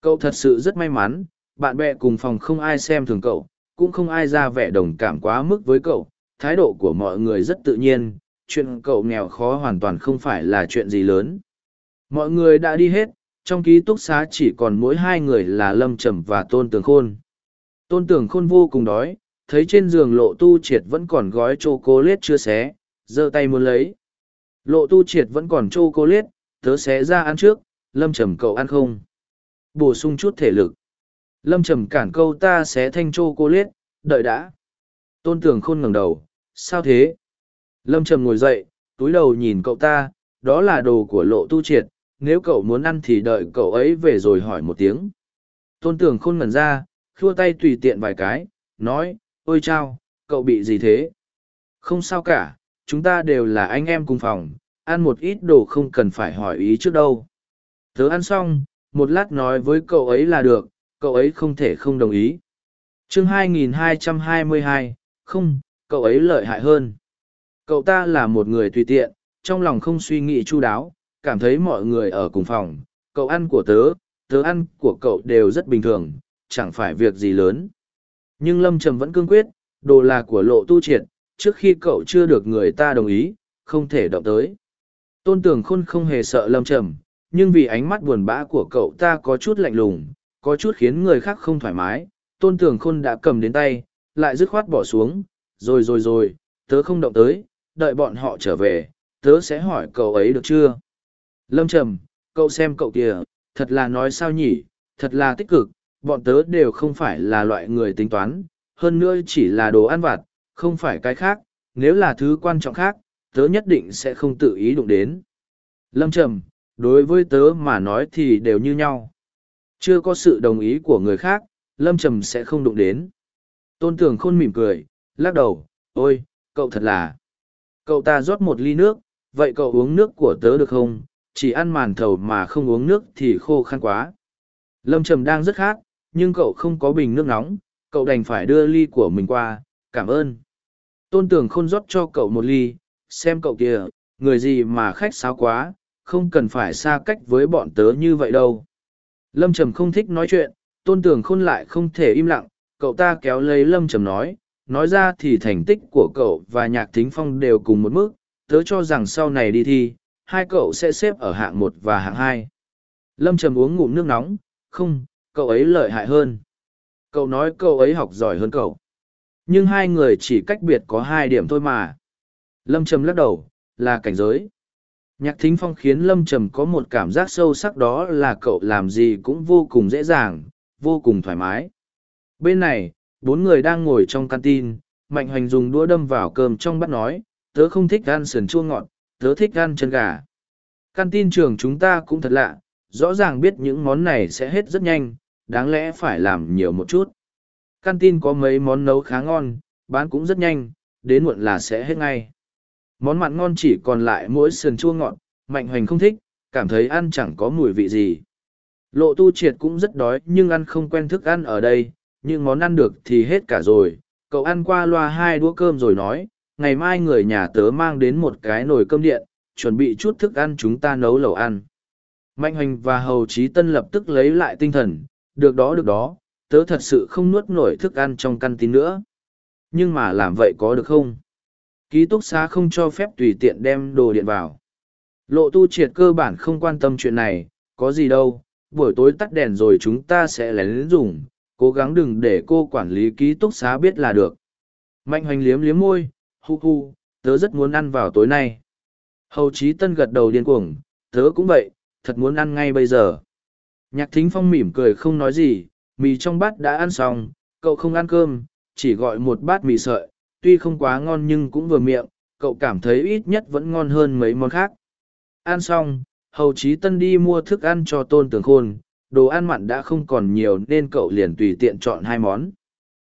A: Cậu thật sự rất may mắn, bạn bè cùng phòng không ai xem thường cậu, cũng không ai ra vẻ đồng cảm quá mức với cậu, thái độ của mọi người rất tự nhiên, chuyện cậu nghèo khó hoàn toàn không phải là chuyện gì lớn. Mọi người đã đi hết, trong ký túc xá chỉ còn mỗi hai người là Lâm Trầm và Tôn Tường Khôn. Tôn Tường Khôn vô cùng đói, thấy trên giường lộ tu triệt vẫn còn gói chocolate chưa xé, giơ tay muốn lấy. Lộ tu triệt vẫn còn chocolate, tớ xé ra ăn trước, Lâm Trầm cậu ăn không? Bổ sung chút thể lực. Lâm Trầm cản câu ta xé thanh chocolate, đợi đã. Tôn Tường Khôn ngẩng đầu, sao thế? Lâm Trầm ngồi dậy, túi đầu nhìn cậu ta, đó là đồ của lộ tu triệt, nếu cậu muốn ăn thì đợi cậu ấy về rồi hỏi một tiếng. Tôn Tường Khôn ngẩn ra, khua tay tùy tiện vài cái, nói, ôi chao, cậu bị gì thế? Không sao cả, chúng ta đều là anh em cùng phòng, ăn một ít đồ không cần phải hỏi ý trước đâu. Tớ ăn xong, một lát nói với cậu ấy là được, cậu ấy không thể không đồng ý. chương 2222, không, cậu ấy lợi hại hơn. Cậu ta là một người tùy tiện, trong lòng không suy nghĩ chu đáo, cảm thấy mọi người ở cùng phòng, cậu ăn của tớ, tớ ăn của cậu đều rất bình thường, chẳng phải việc gì lớn. Nhưng Lâm Trầm vẫn cương quyết, đồ là của lộ tu triệt, trước khi cậu chưa được người ta đồng ý, không thể động tới. Tôn Tường Khôn không hề sợ Lâm Trầm, nhưng vì ánh mắt buồn bã của cậu ta có chút lạnh lùng, có chút khiến người khác không thoải mái, Tôn Tường Khôn đã cầm đến tay, lại dứt khoát bỏ xuống, rồi rồi rồi, tớ không động tới, đợi bọn họ trở về, tớ sẽ hỏi cậu ấy được chưa? Lâm Trầm, cậu xem cậu kìa, thật là nói sao nhỉ, thật là tích cực, bọn tớ đều không phải là loại người tính toán, hơn nữa chỉ là đồ ăn vặt, không phải cái khác, nếu là thứ quan trọng khác, tớ nhất định sẽ không tự ý đụng đến. Lâm Trầm, đối với tớ mà nói thì đều như nhau. Chưa có sự đồng ý của người khác, Lâm Trầm sẽ không đụng đến. Tôn Tường Khôn mỉm cười, lắc đầu, ôi, cậu thật là. Cậu ta rót một ly nước, vậy cậu uống nước của tớ được không? Chỉ ăn màn thầu mà không uống nước thì khô khăn quá. Lâm Trầm đang rất khát, nhưng cậu không có bình nước nóng, cậu đành phải đưa ly của mình qua, cảm ơn. Tôn tưởng Khôn rót cho cậu một ly, xem cậu kìa, người gì mà khách sáo quá, không cần phải xa cách với bọn tớ như vậy đâu. Lâm Trầm không thích nói chuyện, Tôn tưởng Khôn lại không thể im lặng, cậu ta kéo lấy Lâm Trầm nói, nói ra thì thành tích của cậu và nhạc thính phong đều cùng một mức tớ cho rằng sau này đi thi hai cậu sẽ xếp ở hạng một và hạng hai lâm trầm uống ngụm nước nóng không cậu ấy lợi hại hơn cậu nói cậu ấy học giỏi hơn cậu nhưng hai người chỉ cách biệt có hai điểm thôi mà lâm trầm lắc đầu là cảnh giới nhạc thính phong khiến lâm trầm có một cảm giác sâu sắc đó là cậu làm gì cũng vô cùng dễ dàng vô cùng thoải mái bên này bốn người đang ngồi trong căn tin. mạnh hoành dùng đũa đâm vào cơm trong bát nói, tớ không thích ăn sườn chua ngọt, tớ thích ăn chân gà. căn tin trường chúng ta cũng thật lạ, rõ ràng biết những món này sẽ hết rất nhanh, đáng lẽ phải làm nhiều một chút. Căn tin có mấy món nấu khá ngon, bán cũng rất nhanh, đến muộn là sẽ hết ngay. Món mặn ngon chỉ còn lại mỗi sườn chua ngọt, mạnh hoành không thích, cảm thấy ăn chẳng có mùi vị gì. Lộ tu triệt cũng rất đói nhưng ăn không quen thức ăn ở đây, những món ăn được thì hết cả rồi cậu ăn qua loa hai đũa cơm rồi nói ngày mai người nhà tớ mang đến một cái nồi cơm điện chuẩn bị chút thức ăn chúng ta nấu lẩu ăn mạnh hoành và hầu trí tân lập tức lấy lại tinh thần được đó được đó tớ thật sự không nuốt nổi thức ăn trong căn tin nữa nhưng mà làm vậy có được không Ký túc xá không cho phép tùy tiện đem đồ điện vào. Lộ tu triệt cơ bản không quan tâm chuyện này, có gì đâu, buổi tối tắt đèn rồi chúng ta sẽ lén dùng, cố gắng đừng để cô quản lý ký túc xá biết là được. Mạnh hoành liếm liếm môi, hu hu, tớ rất muốn ăn vào tối nay. Hầu Chí Tân gật đầu điên cuồng, tớ cũng vậy, thật muốn ăn ngay bây giờ. Nhạc thính phong mỉm cười không nói gì, mì trong bát đã ăn xong, cậu không ăn cơm, chỉ gọi một bát mì sợi, tuy không quá ngon nhưng cũng vừa miệng, cậu cảm thấy ít nhất vẫn ngon hơn mấy món khác. Ăn xong, Hầu Chí Tân đi mua thức ăn cho Tôn Tường Khôn, đồ ăn mặn đã không còn nhiều nên cậu liền tùy tiện chọn hai món.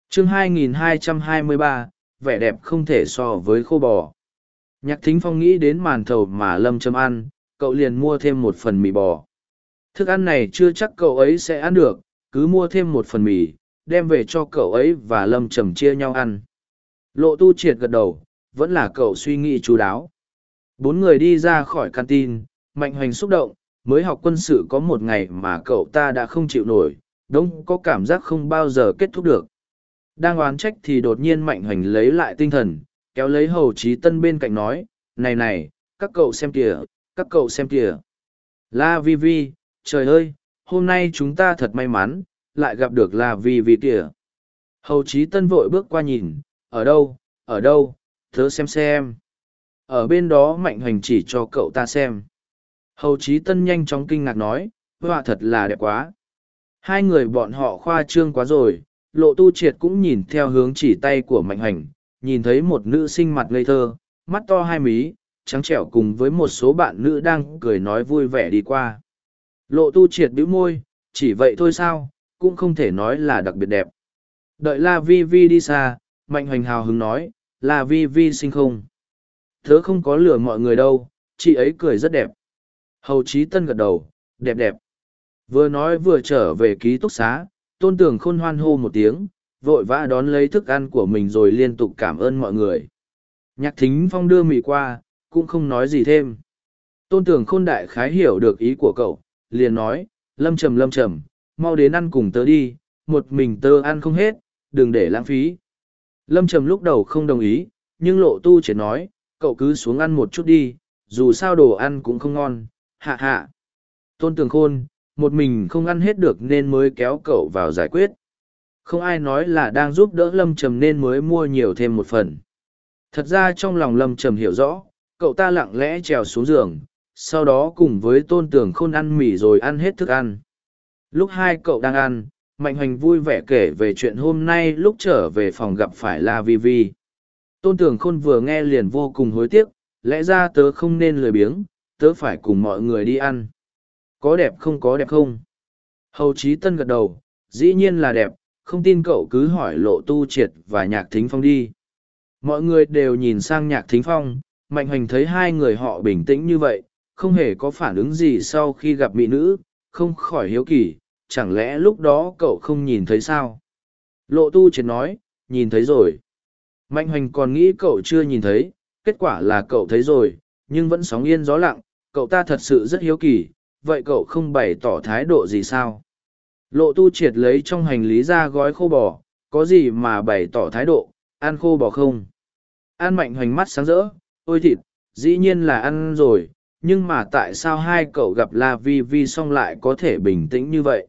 A: chương 2223, vẻ đẹp không thể so với khô bò. Nhạc thính phong nghĩ đến màn thầu mà Lâm châm ăn, cậu liền mua thêm một phần mì bò. Thức ăn này chưa chắc cậu ấy sẽ ăn được, cứ mua thêm một phần mì, đem về cho cậu ấy và Lâm trầm chia nhau ăn. Lộ tu triệt gật đầu, vẫn là cậu suy nghĩ chú đáo. Bốn người đi ra khỏi canteen, mạnh hoành xúc động, mới học quân sự có một ngày mà cậu ta đã không chịu nổi, đông có cảm giác không bao giờ kết thúc được. Đang oán trách thì đột nhiên mạnh hoành lấy lại tinh thần, kéo lấy hầu trí tân bên cạnh nói, này này, các cậu xem kìa, các cậu xem kìa. La Vi Vi, trời ơi, hôm nay chúng ta thật may mắn, lại gặp được là vì vì kìa. Hầu Chí tân vội bước qua nhìn, ở đâu, ở đâu, thớ xem xem. Ở bên đó mạnh hoành chỉ cho cậu ta xem. Hầu Chí tân nhanh chóng kinh ngạc nói, họa thật là đẹp quá. Hai người bọn họ khoa trương quá rồi, lộ tu triệt cũng nhìn theo hướng chỉ tay của mạnh hoành, nhìn thấy một nữ sinh mặt ngây thơ, mắt to hai mí, trắng trẻo cùng với một số bạn nữ đang cười nói vui vẻ đi qua. Lộ tu triệt bĩu môi, chỉ vậy thôi sao, cũng không thể nói là đặc biệt đẹp. Đợi La Vi Vi đi xa, Mạnh Hoành hào hứng nói, La Vi Vi sinh không. Thớ không có lừa mọi người đâu, chị ấy cười rất đẹp. Hầu Chí Tân gật đầu, đẹp đẹp. Vừa nói vừa trở về ký túc xá, tôn tưởng khôn hoan hô một tiếng, vội vã đón lấy thức ăn của mình rồi liên tục cảm ơn mọi người. Nhạc thính phong đưa mì qua, cũng không nói gì thêm. Tôn tưởng khôn đại khái hiểu được ý của cậu, liền nói, lâm trầm lâm trầm, mau đến ăn cùng tớ đi, một mình tớ ăn không hết, đừng để lãng phí. Lâm trầm lúc đầu không đồng ý, nhưng lộ tu chỉ nói, cậu cứ xuống ăn một chút đi, dù sao đồ ăn cũng không ngon, hạ hạ. Tôn tường khôn, một mình không ăn hết được nên mới kéo cậu vào giải quyết. Không ai nói là đang giúp đỡ Lâm Trầm nên mới mua nhiều thêm một phần. Thật ra trong lòng Lâm Trầm hiểu rõ, cậu ta lặng lẽ trèo xuống giường, sau đó cùng với tôn tường khôn ăn mì rồi ăn hết thức ăn. Lúc hai cậu đang ăn, Mạnh Hoành vui vẻ kể về chuyện hôm nay lúc trở về phòng gặp phải La Vi Vi. Tôn tường khôn vừa nghe liền vô cùng hối tiếc, lẽ ra tớ không nên lười biếng, tớ phải cùng mọi người đi ăn. Có đẹp không có đẹp không? Hầu Chí Tân gật đầu, dĩ nhiên là đẹp, không tin cậu cứ hỏi lộ tu triệt và nhạc thính phong đi. Mọi người đều nhìn sang nhạc thính phong, mạnh hoành thấy hai người họ bình tĩnh như vậy, không hề có phản ứng gì sau khi gặp mỹ nữ, không khỏi hiếu kỳ, chẳng lẽ lúc đó cậu không nhìn thấy sao? Lộ tu triệt nói, nhìn thấy rồi. Mạnh hoành còn nghĩ cậu chưa nhìn thấy, kết quả là cậu thấy rồi, nhưng vẫn sóng yên gió lặng, cậu ta thật sự rất hiếu kỳ, vậy cậu không bày tỏ thái độ gì sao? Lộ tu triệt lấy trong hành lý ra gói khô bò, có gì mà bày tỏ thái độ, ăn khô bò không? An mạnh hoành mắt sáng rỡ, ôi thịt, dĩ nhiên là ăn rồi, nhưng mà tại sao hai cậu gặp La Vi Vi xong lại có thể bình tĩnh như vậy?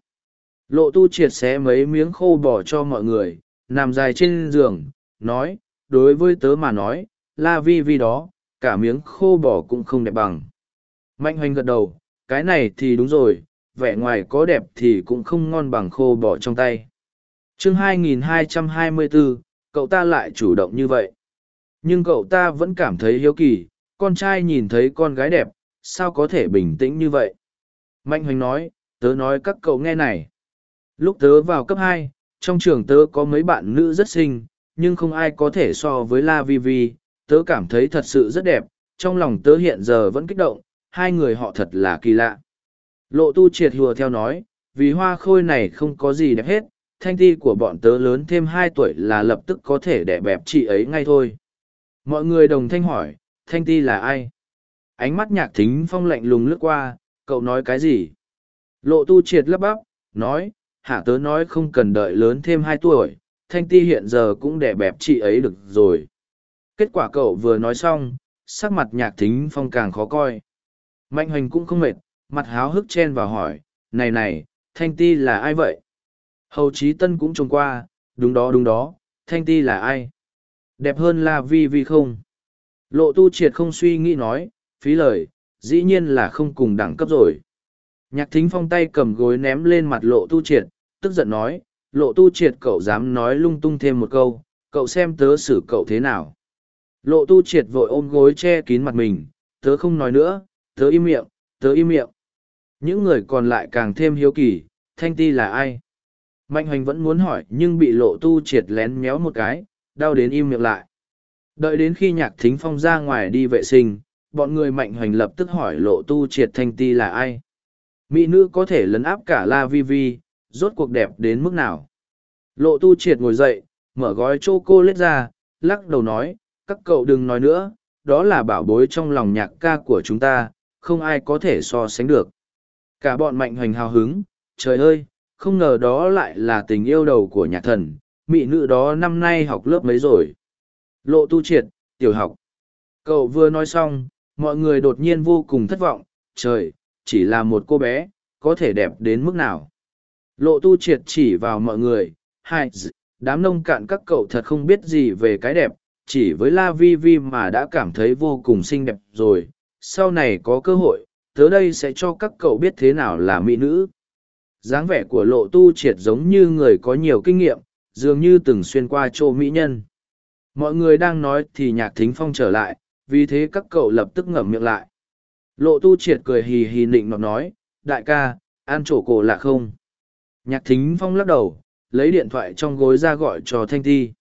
A: Lộ tu triệt xé mấy miếng khô bò cho mọi người, nằm dài trên giường, nói, đối với tớ mà nói, La Vi Vi đó, cả miếng khô bò cũng không đẹp bằng. Mạnh hoành gật đầu, cái này thì đúng rồi, vẻ ngoài có đẹp thì cũng không ngon bằng khô bò trong tay. chương 2224, cậu ta lại chủ động như vậy. Nhưng cậu ta vẫn cảm thấy hiếu kỳ, con trai nhìn thấy con gái đẹp, sao có thể bình tĩnh như vậy? Mạnh hoành nói, tớ nói các cậu nghe này. Lúc tớ vào cấp hai, trong trường tớ có mấy bạn nữ rất xinh, nhưng không ai có thể so với La Vi Vi, tớ cảm thấy thật sự rất đẹp, trong lòng tớ hiện giờ vẫn kích động, hai người họ thật là kỳ lạ. Lộ tu triệt hùa theo nói, vì hoa khôi này không có gì đẹp hết, thanh ti của bọn tớ lớn thêm hai tuổi là lập tức có thể đẻ bẹp chị ấy ngay thôi. Mọi người đồng thanh hỏi, thanh ti là ai? Ánh mắt nhạc thính phong lạnh lùng lướt qua, cậu nói cái gì? Lộ tu triệt lấp bắp, nói, hạ tớ nói không cần đợi lớn thêm hai tuổi, thanh ti hiện giờ cũng đẻ bẹp chị ấy được rồi. Kết quả cậu vừa nói xong, sắc mặt nhạc thính phong càng khó coi. Mạnh hoành cũng không mệt, mặt háo hức chen vào hỏi, này này, Thanh Ti là ai vậy? Hầu Chí Tân cũng trông qua, đúng đó đúng đó, Thanh Ti là ai? Đẹp hơn La Vi Vi không? Lộ tu triệt không suy nghĩ nói, phí lời, dĩ nhiên là không cùng đẳng cấp rồi. Nhạc thính phong tay cầm gối ném lên mặt lộ tu triệt, tức giận nói, lộ tu triệt cậu dám nói lung tung thêm một câu, cậu xem tớ xử cậu thế nào. Lộ tu triệt vội ôm gối che kín mặt mình, tớ không nói nữa, tớ im miệng, tớ im miệng. Những người còn lại càng thêm hiếu kỳ, thanh ti là ai? Mạnh hoành vẫn muốn hỏi nhưng bị lộ tu triệt lén méo một cái, đau đến im miệng lại. Đợi đến khi nhạc thính phong ra ngoài đi vệ sinh, bọn người mạnh hoành lập tức hỏi lộ tu triệt thanh ti là ai? Mỹ nữ có thể lấn áp cả La Vi Vi, rốt cuộc đẹp đến mức nào? Lộ tu triệt ngồi dậy, mở gói chô cô lết ra, lắc đầu nói, các cậu đừng nói nữa, đó là bảo bối trong lòng nhạc ca của chúng ta, không ai có thể so sánh được. Cả bọn mạnh hoành hào hứng, trời ơi, không ngờ đó lại là tình yêu đầu của nhạc thần, mỹ nữ đó năm nay học lớp mấy rồi. Lộ tu triệt, tiểu học. Cậu vừa nói xong, mọi người đột nhiên vô cùng thất vọng, trời, chỉ là một cô bé, có thể đẹp đến mức nào. Lộ tu triệt chỉ vào mọi người, hai, đám nông cạn các cậu thật không biết gì về cái đẹp, chỉ với La Vi Vi mà đã cảm thấy vô cùng xinh đẹp rồi, sau này có cơ hội, tớ đây sẽ cho các cậu biết thế nào là mỹ nữ. dáng vẻ của lộ tu triệt giống như người có nhiều kinh nghiệm, dường như từng xuyên qua chỗ mỹ nhân. Mọi người đang nói thì nhạc thính phong trở lại, vì thế các cậu lập tức ngậm miệng lại. Lộ tu triệt cười hì hì nịnh nọt nói, đại ca, ăn chỗ cổ lạ không? Nhạc thính phong lắc đầu, lấy điện thoại trong gối ra gọi cho Thanh Ti.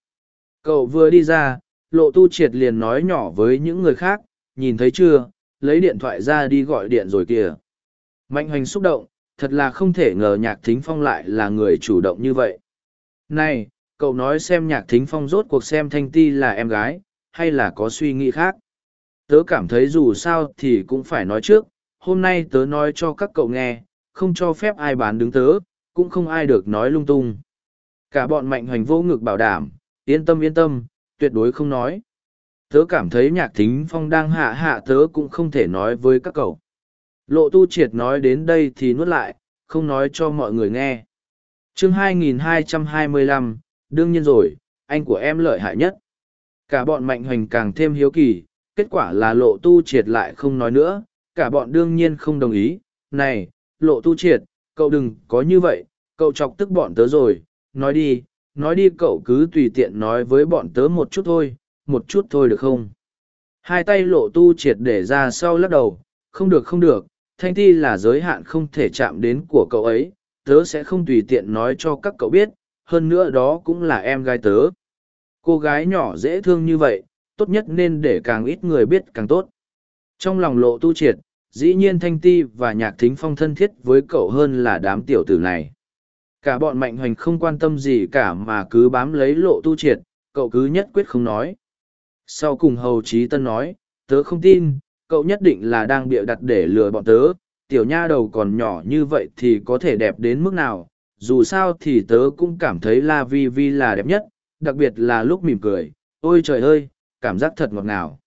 A: Cậu vừa đi ra, lộ tu triệt liền nói nhỏ với những người khác, nhìn thấy chưa, lấy điện thoại ra đi gọi điện rồi kìa. Mạnh hoành xúc động, thật là không thể ngờ nhạc thính phong lại là người chủ động như vậy. Này, cậu nói xem nhạc thính phong rốt cuộc xem thanh ti là em gái, hay là có suy nghĩ khác? Tớ cảm thấy dù sao thì cũng phải nói trước, hôm nay tớ nói cho các cậu nghe, không cho phép ai bán đứng tớ, cũng không ai được nói lung tung. Cả bọn mạnh hoành vô ngực bảo đảm, yên tâm yên tâm, tuyệt đối không nói. Tớ cảm thấy nhạc thính phong đang hạ hạ tớ cũng không thể nói với các cậu. Lộ tu triệt nói đến đây thì nuốt lại, không nói cho mọi người nghe. chương 2225, đương nhiên rồi, anh của em lợi hại nhất. Cả bọn mạnh hoành càng thêm hiếu kỳ, kết quả là lộ tu triệt lại không nói nữa, cả bọn đương nhiên không đồng ý. Này, lộ tu triệt, cậu đừng có như vậy, cậu chọc tức bọn tớ rồi, nói đi, nói đi cậu cứ tùy tiện nói với bọn tớ một chút thôi, một chút thôi được không? Hai tay lộ tu triệt để ra sau lắc đầu, không được không được, thanh ti là giới hạn không thể chạm đến của cậu ấy, tớ sẽ không tùy tiện nói cho các cậu biết, hơn nữa đó cũng là em gái tớ. Cô gái nhỏ dễ thương như vậy, tốt nhất nên để càng ít người biết càng tốt. Trong lòng lộ tu triệt, dĩ nhiên thanh ti và nhạc thính phong thân thiết với cậu hơn là đám tiểu tử này. Cả bọn mạnh hoành không quan tâm gì cả mà cứ bám lấy lộ tu triệt, cậu cứ nhất quyết không nói. Sau cùng hầu trí tân nói, tớ không tin, cậu nhất định là đang bịa đặt để lừa bọn tớ, tiểu nha đầu còn nhỏ như vậy thì có thể đẹp đến mức nào, dù sao thì tớ cũng cảm thấy La Vi Vi là đẹp nhất, đặc biệt là lúc mỉm cười, ôi trời ơi, cảm giác thật ngọt ngào.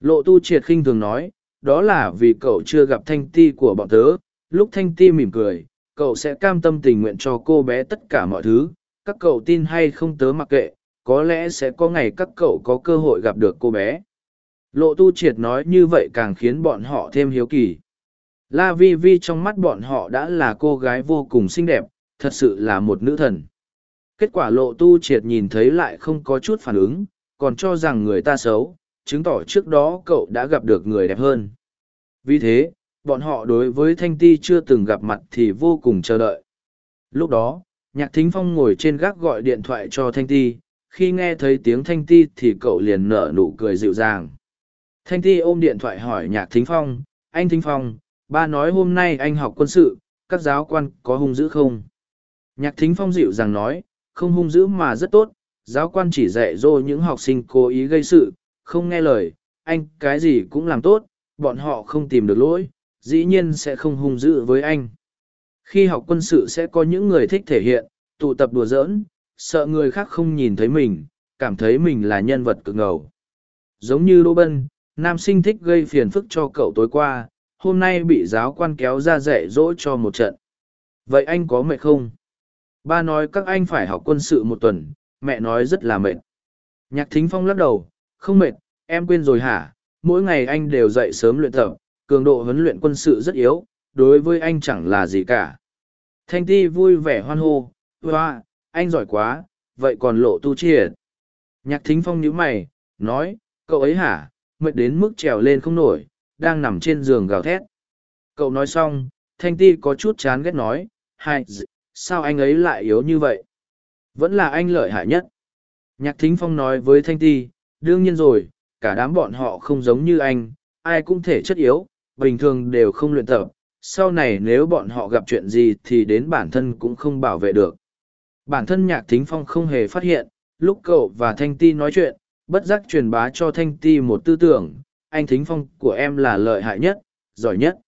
A: Lộ tu triệt khinh thường nói, đó là vì cậu chưa gặp thanh ti của bọn tớ, lúc thanh ti mỉm cười, cậu sẽ cam tâm tình nguyện cho cô bé tất cả mọi thứ, các cậu tin hay không tớ mặc kệ, có lẽ sẽ có ngày các cậu có cơ hội gặp được cô bé. Lộ tu triệt nói như vậy càng khiến bọn họ thêm hiếu kỳ. La Vi Vi trong mắt bọn họ đã là cô gái vô cùng xinh đẹp, thật sự là một nữ thần. Kết quả lộ tu triệt nhìn thấy lại không có chút phản ứng, còn cho rằng người ta xấu, chứng tỏ trước đó cậu đã gặp được người đẹp hơn. Vì thế, bọn họ đối với Thanh Ti chưa từng gặp mặt thì vô cùng chờ đợi. Lúc đó, Nhạc Thính Phong ngồi trên gác gọi điện thoại cho Thanh Ti, khi nghe thấy tiếng Thanh Ti thì cậu liền nở nụ cười dịu dàng. Thanh Ti ôm điện thoại hỏi Nhạc Thính Phong, anh Thính Phong, ba nói hôm nay anh học quân sự, các giáo quan có hung dữ không? Nhạc Thính Phong dịu dàng nói, không hung dữ mà rất tốt, giáo quan chỉ dạy dỗ những học sinh cố ý gây sự, không nghe lời, anh cái gì cũng làm tốt, bọn họ không tìm được lỗi, dĩ nhiên sẽ không hung dữ với anh. Khi học quân sự sẽ có những người thích thể hiện, tụ tập đùa giỡn, sợ người khác không nhìn thấy mình, cảm thấy mình là nhân vật cực ngầu. giống như Đỗ Bân, nam sinh thích gây phiền phức cho cậu tối qua, hôm nay bị giáo quan kéo ra dạy dỗ cho một trận. Vậy anh có mệt không? Ba nói các anh phải học quân sự một tuần, mẹ nói rất là mệt. Nhạc thính phong lắc đầu, không mệt, em quên rồi hả? Mỗi ngày anh đều dậy sớm luyện tập, cường độ huấn luyện quân sự rất yếu, đối với anh chẳng là gì cả. Thanh ti vui vẻ hoan hô, hoa, anh giỏi quá, vậy còn lộ tu triệt. À? Nhạc thính phong nhíu mày, nói, cậu ấy hả, mệt đến mức trèo lên không nổi, đang nằm trên giường gào thét. Cậu nói xong, thanh ti có chút chán ghét nói, hai, sao anh ấy lại yếu như vậy? Vẫn là anh lợi hại nhất. Nhạc thính phong nói với thanh ti, đương nhiên rồi, cả đám bọn họ không giống như anh, ai cũng thể chất yếu, bình thường đều không luyện tập. Sau này nếu bọn họ gặp chuyện gì thì đến bản thân cũng không bảo vệ được. Bản thân nhạc thính phong không hề phát hiện, lúc cậu và Thanh Ti nói chuyện, bất giác truyền bá cho Thanh Ti một tư tưởng, anh thính phong của em là lợi hại nhất, giỏi nhất.